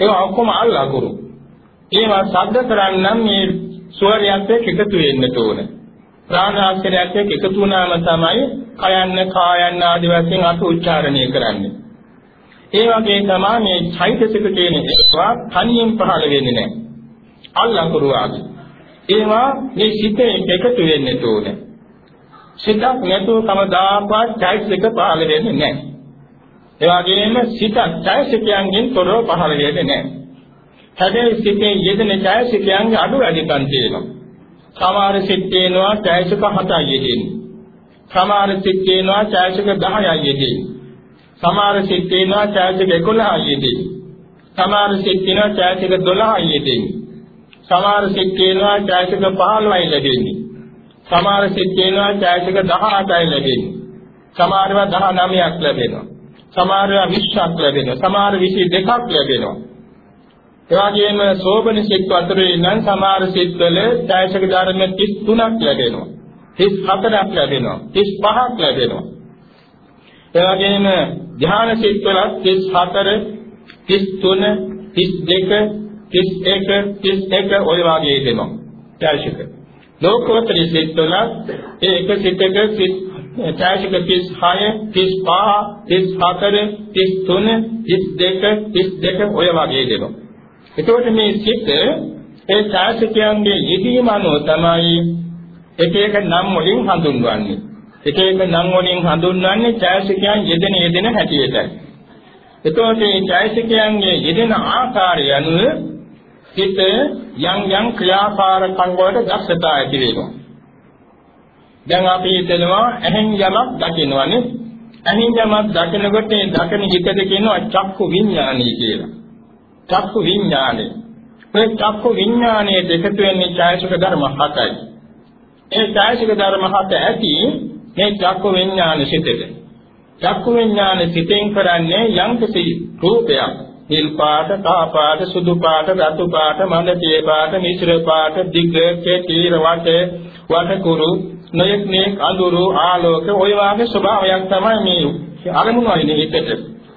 ඒවා ඔක්කොම අල් අකුරු. ඒවා ශබ්ද කරන්නම් මේ ස්වරයත් එක්ක එකතු වෙන්න ඕනේ. ප්‍රාණාක්ෂරයත් එක්ක එකතු වුණාම තමයි කයන්න කායන්න ආදී වශයෙන් අර්ථ උච්චාරණය කරන්නේ. ඒ වගේ තමයි මේ චෛතසික කියන ඒවා තනියෙන් පහළ වෙන්නේ නැහැ. අල් අකුරු ආදී. ඒවා මේ සිතේ එකතු වෙන්න ඕනේ. සිතක් නැතුව කවදාකවත් චෛතසික පහළ වෙන්නේ නැහැ. ඒ වගේම සිත චෛතසිකයන්ගෙන් තොරව පහළ වෙන්නේ නැහැ. හැබැයි සිතේ යෙදෙන චෛතසිකයන්ගේ අඩු වැඩිකම් තියෙනවා. සමහර සිත් තියෙනවා චෛතසික 7යි යෙදෙන්නේ. සමහර සිත් තියෙනවා චෛතසික 10යි යෙදෙන්නේ. සමහර සිත් තියෙනවා චෛතසික 11යි යෙදෙන්නේ. සමහර සිත් තියෙනවා චෛතසික 12යි යෙදෙන්නේ. සමහර සිත් තියෙනවා චෛතසික 15යි ලැබෙන්නේ. සමහර සිත් තියෙනවා චෛතසික 18යි ලැබෙන්නේ. සමහරව 19ක් ලැබෙනවා. සමහරව 20ක් ලැබෙනවා. සමහර 22ක් ලැබෙනවා. එවාගෙම සෝබන සිත් අතරේ නම් සමහර සිත්වල ඡායසක ධර්ම 33ක් ලැබෙනවා 34ක් ලැබෙනවා 35ක් ලැබෙනවා එවාගෙම ධ්‍යාන සිත්වල 34 33 32 31 31 ඔය වාගේ දෙනවා ඡායසක ලෝකෝත්තර සිත්වල ඒ එක සිතක සිත් ඡායසක 36 35 34 33 32 32 ඔය වාගේ දෙනවා එතකොට මේ සිත් ඒ ඡායසිකයන්ගේ යෙදීම අනුව තමයි එක එක නම් වලින් හඳුන්වන්නේ. එක එක නම් වලින් හඳුන්වන්නේ ඡායසිකයන් යෙදෙන යෙදෙන හැටියටයි. එතකොට මේ ඡායසිකයන්ගේ යෙදෙන ආකාරය අනුව සිත යම් යම් ක්‍රියාකාරකම් වලට දක්ෂතා ඇති වෙනවා. දැන් අපි හිතනවා ඇහෙන් යමක් දකිනවනේ. ඇහෙන් යමක් දකිනකොට ඒ දකින හිතට කියනවා චක්කු විඥානයි කියලා. චක්කු විඥානය. මේ චක්කු විඥානයේ දෙකතු වෙන්නේ ඡායසික ධර්ම හතයි. ඒ ඡායසික ධර්ම හත ඇති මේ චක්කු විඥාන සිතේ. චක්කු විඥාන සිතෙන් කරන්නේ යම්කිසි රූපයක්. නිල් පාට, කහ පාට, සුදු පාට, රතු පාට, මඳතිය පාට, මිශ්‍ර පාට, දිග්ග, කෙටි, වට, වටකුරු, නොයෙක් නේ අඳුරු, ආලෝක ඔය වාගේ ස්වභාවයක් තමයි මේ අරමුණු වලින් හිතට.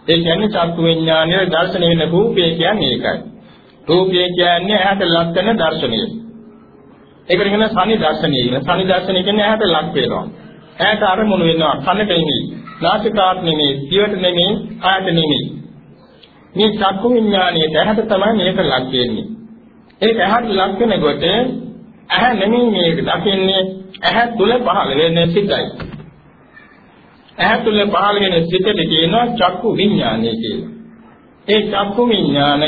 ඒ කියන්නේ චක්කු විඥානයේ දර්ශන වෙන රූපය කියන්නේ ඒකයි. රූපය කියන්නේ ඇහැට ලක් වෙන දර්ශනය. ඒකට කියන සනි දර්ශනය කියන. සනි දර්ශනය කියන්නේ ඇහැට ලක් වෙනවා. ඇහැට අරමුණු වෙනවා. කනට නෙමෙයි, නාසිකාට නෙමෙයි, දිවට නෙමෙයි, කායට නෙමෙයි. මේ චක්කු විඥානයේ ඇහැට තමයි මේක ලක් වෙන්නේ. ඒක ඇහැට ලක් වෙනකොට ඇහැ නෙමෙයි මේක දකින්නේ ඇහැ තුල පහළ වෙන සිතයි. ඇහැ තුල පහළ වෙන සිතට කියනවා චක්කු විඥානය කියලා. ඒ චක්කු විඥානය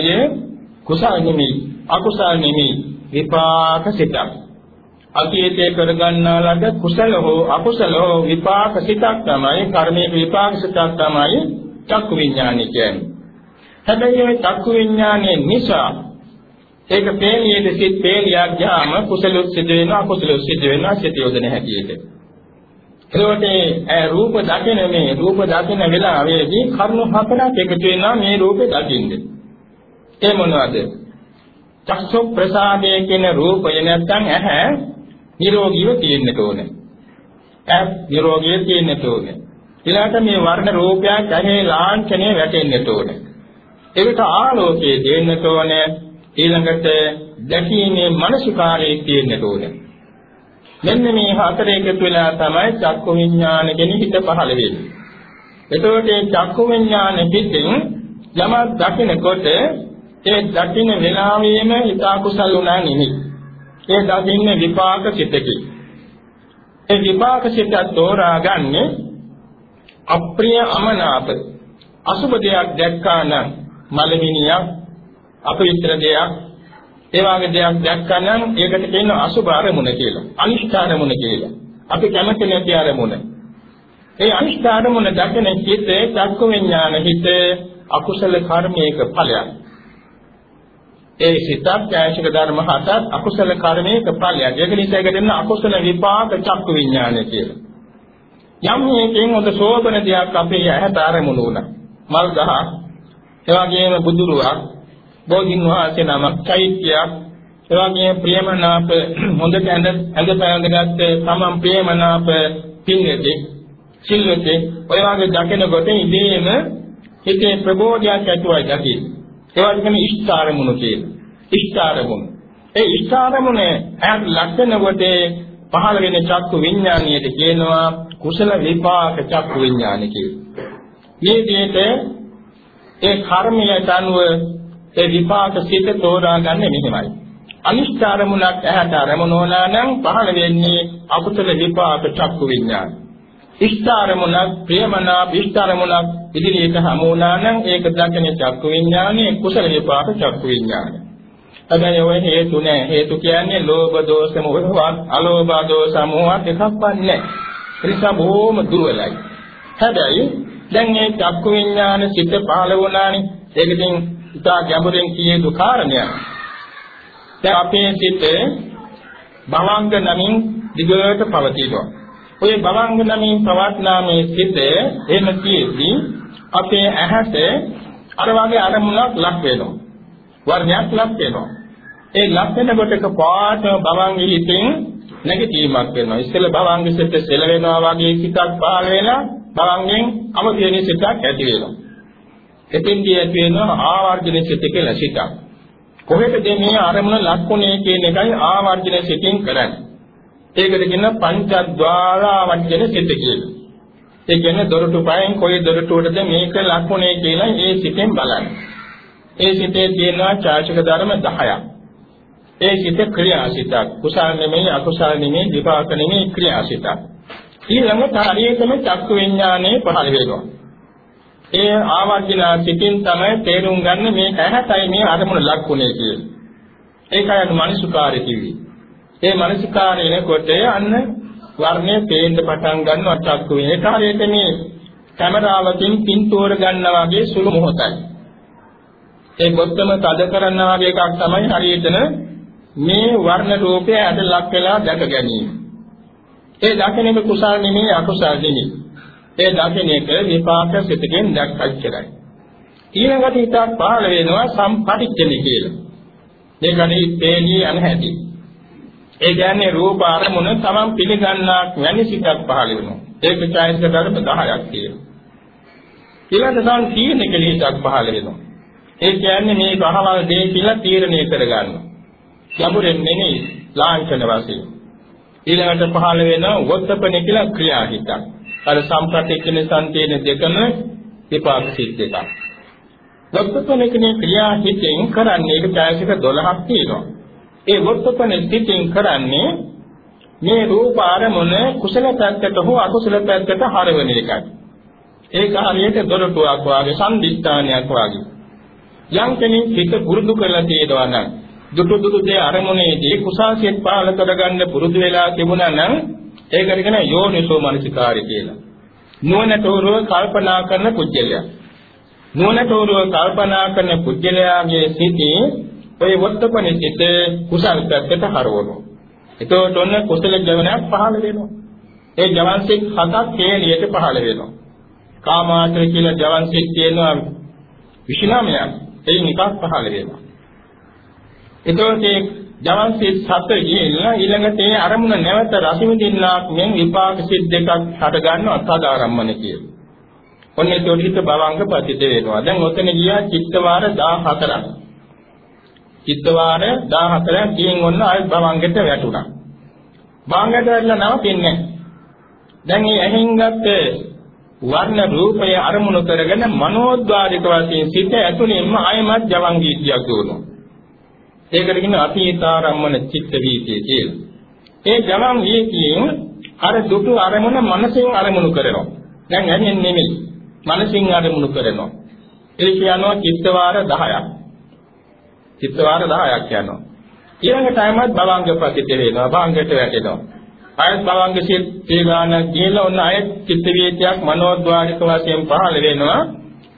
කුසල නෙමෙයි අකුසල නෙමෙයි විපාක සිතක්. අතීතයේ කරගන්නා ලද කුසල හෝ අකුසල හෝ විපාක සිතක් තමයි කර්මයේ විපාක සිතක් තමයි චක්කු විඥානය කියන්නේ. හැබැයි මේ චක්කු විඥානයේ නිසා ඒක පේනියේ සිත් පේනියක් ගියාම කුසල සිද්ධ වෙනවා අකුසල සිද්ධ වෙනවා සිත යොදන හැටියට. එතකොට ඒ රූප දකින මේ රූප දකින වෙලාවේදී කරුණු හතරක් එකතු වෙනවා මේ රූපේ දකින්නේ. ඒ මොනවද? චක්ෂු ප්‍රසාදයේ කියන රූපය නැත්තම් ඇහැ නිරෝගීව තියෙන්න ඕනේ. ඇහ නිරෝගීව තියෙන්න ඕනේ. ඊළඟට මේ වර්ණ රූපයක් ඇහි ලාංඡනය වැටෙන්න ඕනේ. ඒකට ආලෝකයේ දෙන්න ඕනේ. ඊළඟට දැකීමේ මනසිකාරයේ තියෙන්න ඕනේ. මෙන්න මේ හතර එකතු වෙලා තමයි චක්කු විඥාන කියන හිත පහළ වෙන්නේ. එතකොට මේ චක්කු විඥාන පිටින් යමක් දකිනකොට ඒ දකින වෙලාවෙම හිත අකුසල වුණා නෙමෙයි. ඒ දකින්නේ විපාක සිතකි. ඒ විපාක සිත තෝරාගන්නේ අප්‍රිය අමනාප අසුබ දෙයක් දැක්කා නම් මලමිනියක් අපවිත්‍ර දෙයක් ඒ වගේ දෙයක් දැක්කනම් ඒකට කියනවා අසුභ අරමුණ කියලා. අනිෂ්ඨ අරමුණ කියලා. අපි කැමති නැති අරමුණ. ඒ අනිෂ්ඨ අරමුණ දැකන චිත්තේ චක්කු විඥාන හිත අකුසල කර්මයක ඵලයක්. ඒ සිතක් ඡායශක ධර්ම හතක් අකුසල කර්මයක ඵලයක්. ඒක නිසා ඒකට දෙන්න අකුසල විපාක චක්කු විඥානය කියලා. යම් මේකෙන් හොඳ සෝබන දෙයක් අපේ ඇහැට අරමුණු වුණා. මල් ගහ, ඒ වගේම බුදුරුවක්, බෝධින් වහන්සේ නමක්, චෛත්‍යයක්, ඒ වගේම ප්‍රියමනාප හොඳට ඇඳ ඇඳ පැළඳගත් තමන් ප්‍රියමනාප පින්නෙති, සිල්වතේ, ඔය වගේ දකිනකොට ඉදීම හිතේ ප්‍රබෝධයක් ඇතිවයි දකි. ඒවා කියන්නේ ඉෂ්ඨාරමුණු කියලා. ඉෂ්ඨාරමුණු. ඒ ඉෂ්ඨාරමුණ ඇත් ලක්ෂණ කොටේ පහළ වෙන චක්කු විඥානියට කියනවා කුසල විපාක චක්කු විඥාන කියලා. මේ විදිහට ඒ කර්මයට අනුව ඒ විපාක සිත තෝරා ගන්න මෙහෙමයි. අනිෂ්ඨාරමුණක් ඇහැට අරමුණ වුණා නම් පහළ වෙන්නේ අකුසල විපාක චක්කු විඥාන. ඉෂ්ඨාරමුණක් ප්‍රියමනාප ඉෂ්ඨාරමුණක් ඉදිරියට හමු වුණා නම් ඒක දකින චක්කු විඥානයේ කුසල විපාක චක්කු විඥානය. හැබැයි ඔය හේතු නෑ. හේතු කියන්නේ ලෝභ දෝෂ මොහොතවත් අලෝභ දෝෂ මොහොත එකක්වත් නෑ. ඒ නිසා බොහොම දුර්වලයි. හැබැයි දැන් මේ චක්කු විඥාන සිත පහළ වුණානේ. ඒක ඉතින් ඉතා ගැඹුරින් කියේ දු කාරණයක්. දැන් අපේ සිත භවංග නමින් දිගට පවතිනවා. ඔය භවංග නමින් පවත්නා මේ සිත එහෙම කියෙද්දී අපේ ඇහැට අර වගේ අරමුණක් ලක් වෙනවා. වර්ණයක් ලක් වෙනවා. ඒ ලක් වෙනකොට පාට භවංග හිතින් නැගිටීමක් වෙනවා. ඉස්සෙල්ල භවංග සිත සෙල වෙනවා වගේ සිතක් පහළ වෙලා භවංගෙන් අවදීන සිතක් ඇති වෙනවා. එතෙන්දී ඇති වෙනවා ආවර්ජන සිත කියලා සිතක්. කොහෙටද මේ අරමුණ ලක්ුණේ කියන එකයි ආවර්ජන සිතින් කරන්නේ. ඒකට කියන පංචද්වාරාවර්ජන සිත කියලා. ඒ කියන්නේ දොරටු පහෙන් කොයි දොරටුවටද මේක ලක්ුණේ කියලා ඒ සිතෙන් බලන්නේ. ඒ සිතේ තියෙනවා චාචක ධර්ම 10ක්. ඒ සිත ක්‍රියාසිතක්. කුසල නෙමෙයි අකුසල නෙමෙයි විපාක නෙමෙයි ක්‍රියාසිතක්. ඊළඟට හරියටම චක්ක විඥානයේ පහළ වෙනවා. ඒ ආවර්ජනා සිතින් තමයි තේරුම් ගන්න මේ ඇහැටයි මේ අරමුණ ලක්ුණේ කියලා. ඒකයි අද මනසුකාරය කිව්වේ. ඒ මනසුකාරයනකොට අන්න වර්ණය පේන්න පටන් ගන්නවා චක්ක විඥානය. ඒක හරියට මේ කැමරාවකින් පින්තූර ගන්නවා වගේ සුළු මොහොතයි. ඒ බොත්තම තද කරනවා වගේ එකක් තමයි හරියටම මේ වර්ණ රූපය ඇද ලක් වෙලා දැක ගැනීම. ඒ දකින එක කුසල නෙමෙයි අකුසල නෙමෙයි. ඒ දකින එක විපාක සිතකින් දැක්කච්චරයි. ඊළඟට හිතක් පහළ වෙනවා සම්පටිච්චනි කියලා. මේකනේ තේනී අනහැටි. ඒ කියන්නේ රූප අරමුණ තමන් පිළිගන්නාක් වැනි සිතක් පහළ වෙනවා. ඒක චෛතසික ධර්ම 10ක් තියෙනවා. ඊළඟට තවන් තීන කෙලෙසක් පහළ වෙනවා. ඒ කියන්නේ මේ ගහවල් දෙය කියලා තීරණය කරගන්නවා. යමුරෙන් නෙමෙයි ලාංඡන වශයෙන්. ඊළඟට පහළ වෙන වොත්තපන කියලා ක්‍රියාහිතක්. අර සම්ප්‍රතික්ෂණ සංතේන දෙකම විපාක සිත් දෙකක්. වොත්තපන කියන ක්‍රියාහිතෙන් කරන්නේ ඒක ඡායසික 12ක් තියෙනවා. ඒ වොත්තපන සිතින් කරන්නේ මේ රූප ආරමුණ කුසල පැත්තට හෝ අකුසල පැත්තට හරවන එකයි. ඒක හරියට දොරටුවක් වාගේ සම්දිස්ථානයක් වාගේ. යම් කෙනෙක් හිත පුරුදු කරලා තියෙනවා නම් දුටු දුටු දේ අරමුණේදී කුසාසියට පාල කරගන්න පුරුදු වෙලා තිබුණා නම් ඒකට කියන යෝනිසෝ මනසිකාරය කියලා. නුවණතෝරව කල්පනා කරන පුජ්‍යලයා. නුවණතෝරව කල්පනා කරන පුජ්‍යලයාගේ සිටේ ඔය වත්තපන සිට කුසල් පැත්තට හරවනවා. එතකොට ඔන්න කුසල ජවනයක් පහළ වෙනවා. ඒ ජවන්සිට හතක් හේලියට පහළ වෙනවා. කාමාත්‍ර කියලා ජවන්සිට තියෙනවා 29ක්. එයින් එකක් පහළ වෙනවා. එතකොට මේ ජවන්සිත සත ගිහිල්ලා ඊළඟට ඒ අරමුණ නැවත රස විඳින්නාක් මෙන් විපාක සිත් දෙකක් හට ගන්නවා සදාරම්මන කියලා. ඔන්න ඒ තොටිත භවංග පතිත වෙනවා. දැන් ඔතන ගියා චිත්තවාර 14ක්. චිත්තවාර 14ක් ගියන් ඔන්න ආයි භවංගෙට වැටුණා. භවංගයට වැටලා නවතින්නේ දැන් මේ ඇහෙන් ගත්ත වර්ණ රූපය අරමුණු කරගෙන මනෝද්වාරික වශයෙන් සිත ඇතුළෙන්ම ආයමත් ජවන් ගීතියක් දුවනවා. ඒකට කියන අතීතාරම්මන චිත්ත වීතිය කියලා. ඒ ජවන් වීතියෙන් අර දුටු අරමුණ මනසෙන් අරමුණු කරනවා. දැන් ඇහෙන් නෙමෙයි. මනසින් අරමුණු කරනවා. ඒ කියනවා චිත්තවාර 10ක්. චිත්ත වාර 10ක් යනවා. ඊළඟ ටයිමත් භවංග ප්‍රතිත වෙනවා. භවංගයට වැටෙනවා. ආයත් භවංග සිත් තේගාන කියලා ඔන්න ආයත් චිත්ත වේදයක් මනෝද්වාරික වශයෙන් පහළ වෙනවා.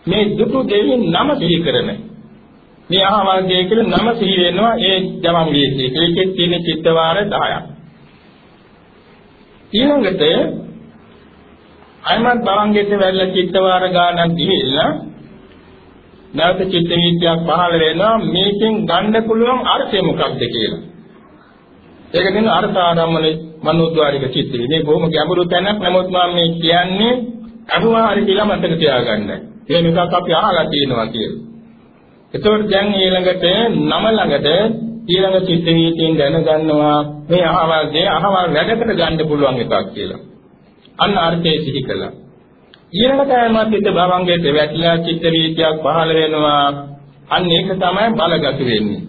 මේ දුටු දෙවියන් නම සිහි කරන මේ අහවල් දෙය කියලා නම සිහි වෙනවා ඒ ජවම් වේදී. ඒකෙත් තියෙන චිත්ත වාර 10ක්. ඊළඟට අයමත් භවංගෙට වැල්ල චිත්ත වාර ගානක් ගිහිල්ලා නැවත චිත්ත වීතියක් පහළ වෙනවා මේකෙන් ගන්න පුළුවන් අර්ථය මොකක්ද කියලා. ඒක කියන අර්ථ ආරම්මන මනෝද්වාරික චිත්තය. මේ බොහොම ගැඹුරු තැනක් නමුත් මම මේ කියන්නේ අනුහාර කියලා මතක තියාගන්න. ඒ නිසාත් අපි අහලා තියෙනවා කියලා. එතකොට දැන් ඊළඟට නම ළඟට ඊළඟ චිත්ත වීතියෙන් දැනගන්නවා මේ අහවල් දේ අහවල් වැඩකට ගන්න පුළුවන් එකක් කියලා. අන්න අර්ථය සිහි කළා. ඊළඟ තැනමත් හිත භවංගයට වැටිලා චිත්ත වීතියක් පහළ වෙනවා. අන්න ඒක තමයි බලගත වෙන්නේ.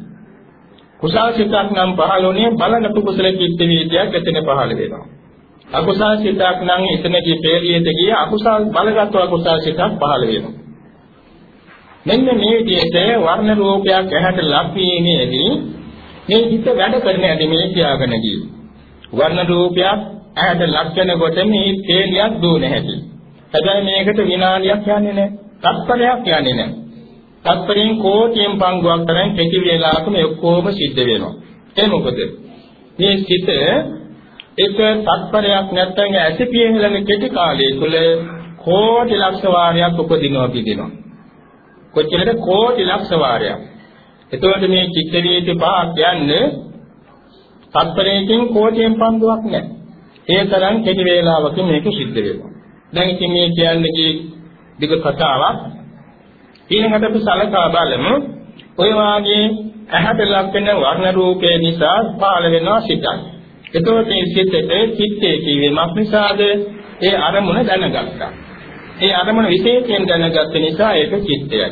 කුසල් සිතක් නම් පහළුනේ බලගත් කුසල චිත්ත වීතියක් එතන පහළ වෙනවා. අකුසල් සිතක් නම් එතනදී පෙළියෙද ගිය අකුසල් බලගත් අකුසල් සිතක් පහළ වෙනවා. මෙන්න මේ විදිහට වර්ණ රූපයක් ඇහැට ලක්වීමේදී මේ හිත වැඩ කරන ඇති මේ කියාගෙන ගියේ. වර්ණ රූපයක් ඇහැට ලක් වෙනකොට මේ පෙළියක් දුවන හැටි. හැබැයි මේකට විනාඩියක් යන්නේ නැහැ. තත්පරයක් යන්නේ නැහැ. තත්පරයෙන් කෝටියෙන් පංගුවක් තරම් කෙටි වේලාවක මේ ඔක්කොම සිද්ධ වෙනවා. ඒ මොකද? මේ සිත එක තත්පරයක් නැත්නම් ඇසිපියෙන් ළඟ කෙටි කාලය තුළ කෝටි ලක්ෂ වාරයක් උපදිනවා පිටිනවා. කොච්චරද කෝටි ලක්ෂ වාරයක්. එතකොට මේ චිත්ත වීති පහක් යන්නේ තත්පරයකින් කෝටියෙන් පංගුවක් නැහැ. ඒ තරම් කෙටි වේලාවක මේක සිද්ධ වෙනවා. දැන් ඉතින් මේ කියන්නේ දිග කතාවක්. ඊළඟට අපි සලකා බලමු. ඔය වාගේ ඇහැට ලක් වෙන වර්ණ රූපේ නිසා පාල වෙනවා සිතක්. එතකොට මේ සිතේ චිත්තේ කියවීමක් නිසාද ඒ අරමුණ දැනගත්තා. ඒ අරමුණ විශේෂයෙන් දැනගත්ත නිසා ඒක චිත්තයයි.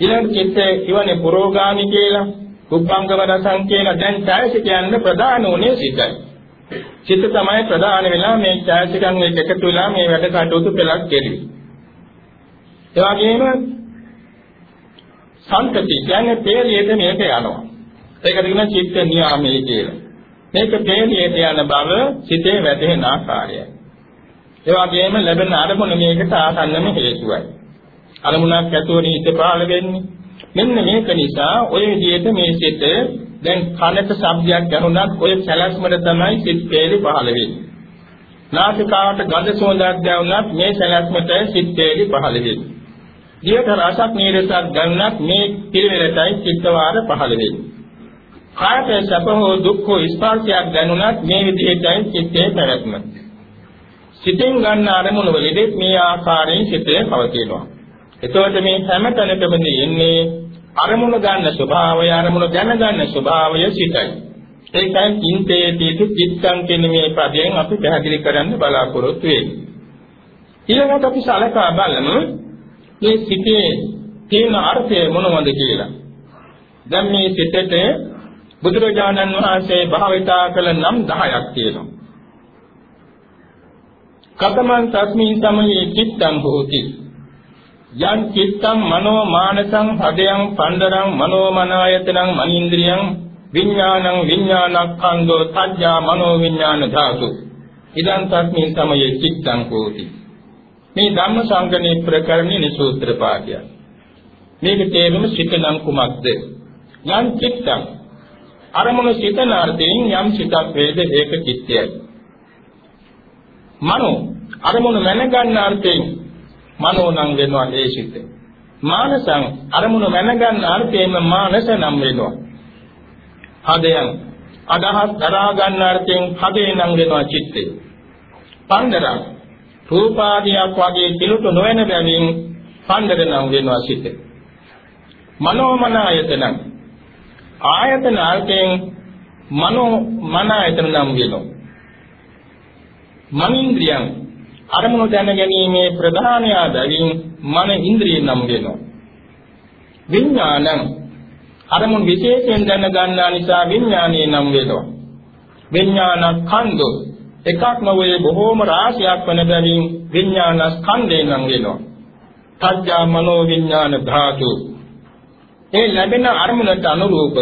ඊළඟ චිත්තේ කියවනේ පුරෝගාමි කියලා, කුබ්බංගම රසං කියලා දැන් ඡායසික යන්න ප්‍රධාන උනේ සිතයි. චිත්ත තමයි ප්‍රධාන වෙලා මේ ඡායසිකන් එක්ක එකතු වෙලා මේ වැඩ කටයුතු පෙළක් කෙරුවේ. ඒ වගේම සංකති කියන්නේ පේලියට මේක යනවා. ඒකට කියන චිත්ත නියාමයේ කියලා. මේක පේලියට යන බව සිතේ වැටෙන ආකාරයයි. ඒ වගේම ලැබෙන අරමුණ මේකට ආසන්නම හේතුවයි. අරමුණක් ඇතුව නිිත පාල වෙන්නේ. මෙන්න මේක නිසා ඔය විදිහට මේ සිත දැන් කනට ශබ්දයක් ඇහුණත් ඔය සැලැස්මට තමයි සිත් වේලි පහළ වෙන්නේ. නාසිකාවට ගඳ සුවඳක් දැනුණත් මේ සැලැස්මට සිත් වේලි පහළ වෙන්නේ. දිවට රසක් නීරසක් දැනුණත් මේ පිළිවෙලටයි චිත්තවාර පහළ වෙන්නේ. කායට සැප හෝ දුක් හෝ ස්පර්ශයක් දැනුණත් මේ විදිහටයි චිත්තේ පැවැත්ම. සිතෙන් ගන්න අරමුණු වලදී මේ ආකාරයෙන් සිතේ පවතිනවා. එතකොට මේ හැම තැනකම ඉන්නේ අරමුණ ගන්න ස්වභාවය අරමුණ දැනගන්න ස්වභාවය සිතයි. ඒකයි චින්තේති චිත්තං කියන මේ පදයෙන් අපි පැහැදිලි කරන්න බලාපොරොත්තු වෙන්නේ. ඊළඟට අපි සලකා බලමු මේ සිතේ තියෙන අර්ථය මොනවද කියලා. දැන් මේ සිතට බුදුරජාණන් වහන්සේ භාවිතා කළ නම් 10ක් තියෙනවා. කතමං තස්මින් සමයේ චිත්තං හෝති. යං චිත්තං මනෝ මානසං හදයන් පණ්ඩරං මනෝමනායතනං මනීන්ද්‍රියං විඥානං විඥානක්ඛන්தோ තජ්ජා මනෝ විඥාන ධාතු. ඉදං තස්මින් සමයේ චිත්තං කෝති මේ ධම්ම සංගණේ ප්‍රකරණේ සූත්‍ර පාඨය. මේක තේරුම සිතනම් කුමක්ද? යං චිත්තං. අරමුණු සිතනාර්ථයෙන් යම් සිතක් වේද ඒක චිත්තයයි. මනෝ අරමුණු මනගන්න අර්ථයෙන් මනෝ නම් වෙනවා ඒ සිත. මානසං අරමුණු මැනගන්න අර්ථයෙන්ම මානස නම් වෙනවා. හදයන් අදහස් දරා ගන්න අර්ථයෙන් හදේ නම් වෙනවා චිත්තය. පණ්ඩරං රූපාදියක් වගේ කිලුට නොවන බැවින් පණ්ඩර නම් වෙනවා සිත. මනෝමන ආයතන ආයතන අර්ථයෙන් මනෝ මන ආයතන නම් වෙනවා. මනින්ද්‍රියං අරමුණු දැන ගැනීමේ ප්‍රධානය බැවින් මන ඉන්ද්‍රිය නම් වෙනවා. විඥානං අරමුණු විශේෂයෙන් දැන ගන්නා නිසා විඥානීය නම් වෙනවා. විඥාන ඛණ්ඩෝ එකක් නොවේ බොහෝම රාශියක් වන බැවින් විඥාන ස්කන්ධේ නම් වෙනවා. තජ්ජා මනෝ විඥාන ධාතු ඒ ලැබෙන අරමුණට අනුරූපව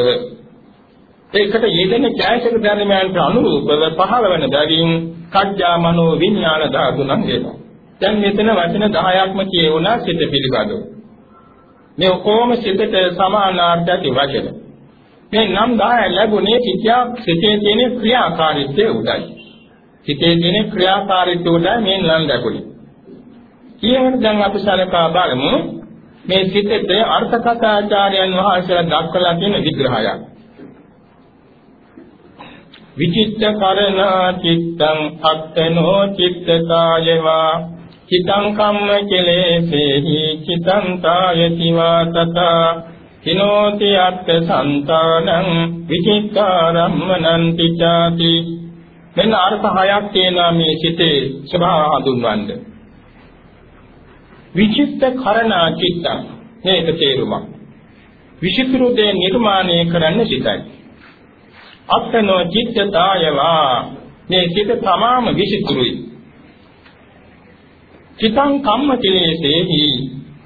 ඒකට යෙදෙන ඡායසික ධර්මයන්ට අනුරූපව පහළ වෙන බැවින් කඥා මනෝ විඥාන ධාතුනම් වෙනවා. දැන් මෙතන වචන 10ක්ම කියවුණා සිත පිළිබඳව. මේ ඔක්කොම සිතට සමානාර්ථයක් වචන. මේ නම් 10 ලැබුණේ සිතියා සිතේ තියෙන ක්‍රියාකාරීත්වය උදයි. සිතේ තියෙන ක්‍රියාකාරීත්වය උදයි මේ නම් ලැබුණේ. ඊළඟට දැන් අපි සලකා බලමු මේ සිතේ අර්ථ කථාචාර්යයන් වහන්සේලා දක්වලා තියෙන විග්‍රහයක්. විචිත්ත කරණා චිත්තං අත්තනෝ චිත්තකායවා චිතං කම්ම කෙලේසේහි චිතං කායතිවා තථා කිනෝති අත්ථ සන්තානං විචිත්තාරම්මනං තිචාති මෙන්න අර්ථ හයක් තියෙනවා මේ සිතේ ස්වභාව හඳුන්වන්නේ. විචිත්ත කරණා චිත්තං මේක තේරුමක්. විචිත්‍රු දේ නිර්මාණය කරන්න සිතයි. අත්තනෝ චිත්තතායවා මේ සිත තමාම විචිත්‍රුයි චිතං කම්ම කෙලෙසේහි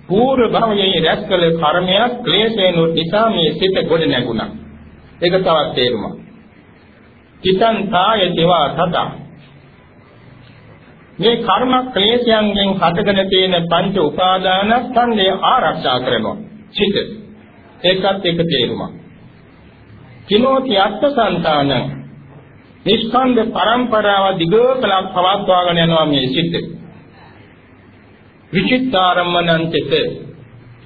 පූර්ව භවයේ රැස් කළ කර්මයක් ක්ලේශයෙන් නිසා මේ සිත ගොඩ නැගුණා. ඒක තවත් තේරුමක්. චිතං තාය දේවා තදා. මේ කර්ම ක්ලේශයන්ගෙන් හටගෙන තියෙන පංච උපාදානස්කන්ධය ආරක්ෂා කරනවා. චිත. ඒකත් එක තේරුමක්. කිනෝති අත්සංතාන නිෂ්කන්ධ පරම්පරාව දිගකලක් පවත්වාගෙන යනවා මේ සිත්. විචිත්තාරම්මනං චිත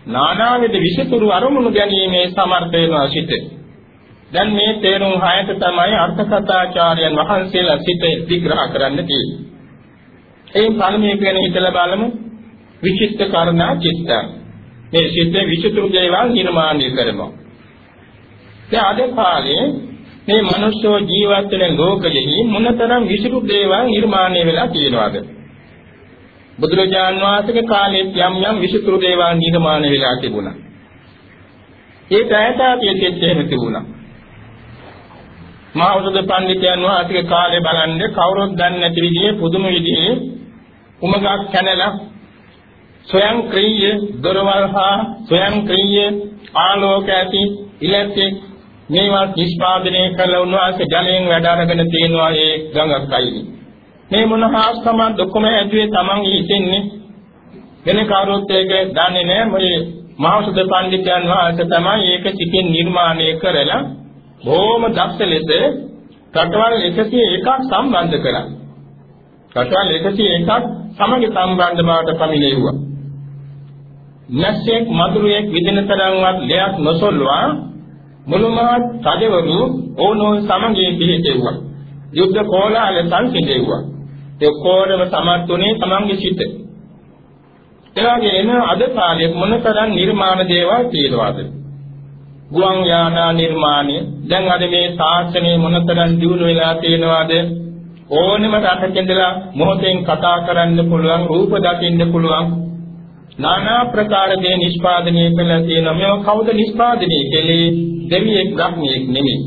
නානාවිද විෂතුරු අරමුණු ගැනීමේ සමර්ථ වෙනවා සිත. දැන් මේ තේරුම් හයට තමයි අර්ථ කථාචාර්යයන් වහන්සේලා සිත විග්‍රහ කරන්න තියෙන්නේ. එයින් පළමුව ගැන හිතලා බලමු. විචිත්ත කරණා චිත්ත. මේ සිත් විචිතුරු දේවල් නිර්මාණය කරනවා. දැන් අද කාලේ මේ මනුෂ්‍ය ජීවත් වෙන ලෝකයෙහි මොනතරම් විචිතුරු දේවල් නිර්මාණය වෙලා තියෙනවද? බුදුරජාන් වහන්සේගේ කාලේ යම් යම් විචිතුරු දේවල් නිර්මාණය වෙලා තිබුණා. ඒ ඈතාතියෙත් එහෙම තිබුණා. මහා උසද පඬිතුයන් වහන්සේගේ කාලේ බලන්නේ කවුරුත් දන්නේ නැති විදිහේ පුදුම විදිහේ උමගක් කැනලා ස්වයංක්‍රීය දොරවල් හා ස්වයංක්‍රීය ආලෝක ඇති ඉලෙක්ට්‍රික් මේවා නිෂ්පාදනය කළ උන්වහන්සේ ජලයෙන් වැඩ අරගෙන තියෙනවා ඒ ගඟක් අයිනි. මේ මොන හාස්කම දුකම ඇදුවේ Taman හිතෙන්නේ වෙන කවුරුත් ඒක දන්නේ නැහැ මොලේ මහෞෂධ පඬිතුයන් වහන්සේ තමයි ඒක සිතින් නිර්මාණය කරලා බොහොම දක්ෂ ලෙස රටවල් 101ක් සම්බන්ධ කළා. රටවල් 101ක් සමග සම්බන්ධ බවට පමිනෙව්වා. නැස්සෙක් මధుරයෙක් විදින තරම්වත් ලයක් නොසොල්වා මුළුමහත් රජවරු ඕනෝ සමගිය පිළිදෙව්වා. යුද්ධ කෝලාහල සංසිඳෙව්වා. ඒ කොරම සමත්ුනේ තමන්ගේ සිත. එවාගේම අද කාලේ මොනතරම් නිර්මාණ දේවල් තියෙනවද? ගුවන් යානා නිර්මාණය දැන් අද මේ තාක්ෂණය මොනතරම් දියුණු වෙලා තියෙනවද? ඕනෙම රටක ඉඳලා මොහොතෙන් කතා කරන්න පුළුවන් රූප දකින්න පුළුවන් নানা ප්‍රකාර දේ නිෂ්පාදනය කළා තියෙනවා මේව කවුද නිෂ්පාදනය කළේ? දෙවියෙක් බ්‍රහ්මියෙක් නෙමෙයි.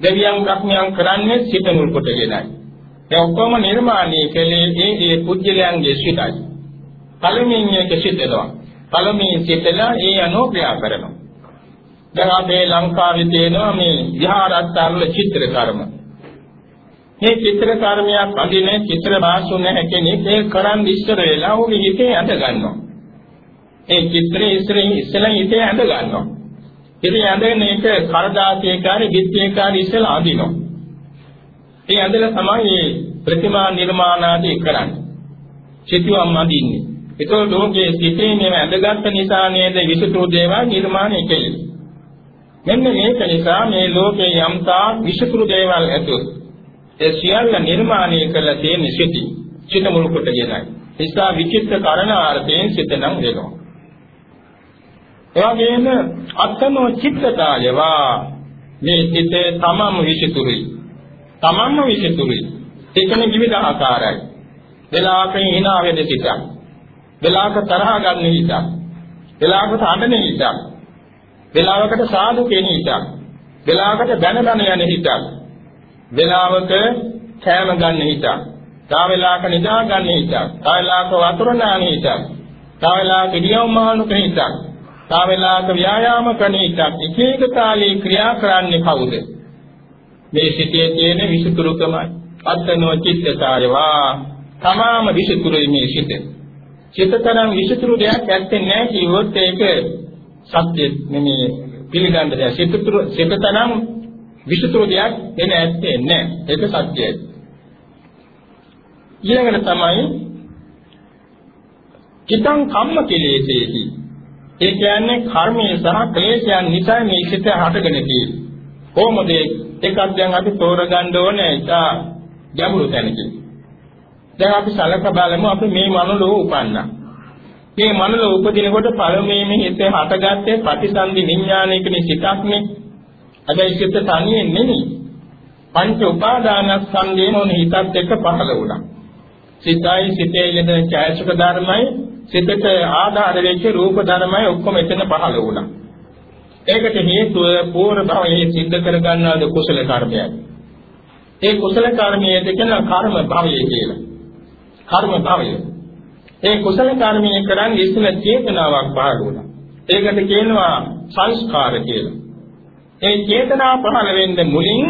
දෙවියන් බ්‍රහ්මයන් කරන්නේ සිත මුල් කොටගෙනයි. ඒ ඔක්කොම නිර්මාණය කළේ ඒ ඒ පුජ්‍යලයන්ගේ සිතයි. පළමුවෙන් එක සිතනවා. පළමුවෙන් සිතලා ඒ අනුව ක්‍රියා කරනවා. දැන් අපේ ලංකාවේ තියෙනවා මේ විහාරස්ථානවල චිත්‍ර කර්ම. මේ චිත්‍ර කර්මයක් අඳින චිත්‍ර භාෂුන් නැහැ කෙනෙක් ඒ කරන් ඉස්සර වෙලා ඔහුගේ හිතේ ඇඳ ගන්නවා. ඒ චිත්‍රයේ ඉස්සරින් ඉස්සලා හිතේ ඇඳ ගන්නවා. ඉතින් ඇඳගෙන ඒක කරදාසියකාරී විත්‍යකාරී ඉස්සලා අඳිනවා. ඒ ඇඳලා තමයි ප්‍රතිමා නිර්මාණ ආදී කරන්නේ. චිතුවම් අඳින්නේ. ඒතකොට ලෝකයේ සිටේ මේ ඇඳගත් නිසා නේද විසුතු දේවල් නිර්මාණය කෙරෙන්නේ. මෙන්න මේක නිසා මේ ලෝකේ යම්තා විසුතු දේවල් ඇතුළු ඒ සියල්ල නිර්මාණය කළ තියෙන සිටි සිත මුල් කොටගෙනයි. නිසා විචිත්ත කරණාර්ථයෙන් සිත නම් වෙනවා. එවැගේම අත්තනෝ චිත්තතායවා මේ සිතේ තමම විචිතුරුයි. තමම විචිතුරුයි. ඒකනේ විවිධ ආකාරයි. වෙලාවක hina වෙන සිතක්. වෙලාවක තරහ ගන්න හිතක්. වෙලාවකට අඬන හිතක්. වෙලාවකට සාදු කියන හිතක්. වෙලාවකට බැන බැන යන හිතක්. වෙලාවක කෑම ගන්න හිතක්. තව වෙලාවක නිදා ගන්න හිතක්. තව වෙලාවක වතුර නාන හිතක්. තව වෙලාවක ඉරියව් මානුක හිතක්. තව තාවෙලාක ව්‍යායාම කරන එකක් එක එක තාලේ ක්‍රියා කරන්නේ කවුද? මේ සිතේ තියෙන විසුතුරුකමයි. අත්නෝ චිත්තකාරවා තමාම විසුතුරුයි මේ සිත. චිත්තතරම් විසුතුරු දෙයක් ඇත්තේ නැහැ කිව්වොත් ඒක සත්‍ය නෙමෙයි පිළිගන්න දෙයක්. සිතතුරු සිතතරම් විසුතුරු දෙයක් එන ඇත්තේ නැහැ. ඒක සත්‍යයි. ඊළඟට තමයි චිතං කම්ම කෙලෙසේති. ඒ කියන්නේ කර්මයේ සහ ක්ලේශයන් නිසා මේ සිත හටගෙන තියෙන්නේ. කොහොමද එකක් දැන් අපි තෝරගන්න ඕනේ ඉතා ගැඹුරු තැනකින්. දැන් අපි සලක බලමු අපි මේ මනෝලෝ උපන්නා. මේ මනෝලෝ උපදිනකොට පළමුවෙන් හිතේ හටගත්තේ ප්‍රතිසන්දි විඥානයකනේ සිතක්නේ. හැබැයි සිත තනියෙන් නෙමෙයි. පංච උපාදානස්කන්ධයෙන් ඕන හිතත් එක්ක පහළ වුණා. සිතයි සිතේ යෙදෙන ඡායසක ධර්මයි සිතට ආධාර වෙච්ච රූප ධර්මයි ඔක්කොම එතන පහළ වුණා. ඒකට හේතුව පූර්ව භවයේ සිද්ධ කරගන්නාද කුසල කර්මයයි. ඒ කුසල කර්මයේද කියන කර්ම භවය කියලා. කර්ම භවය. ඒ කුසල කර්මයේ කරන්නේ ඉස්සෙල්ල චේතනාවක් පහළ වුණා. ඒකට කියනවා සංස්කාර කියලා. ඒ චේතනා පහළ වෙන්න මුලින්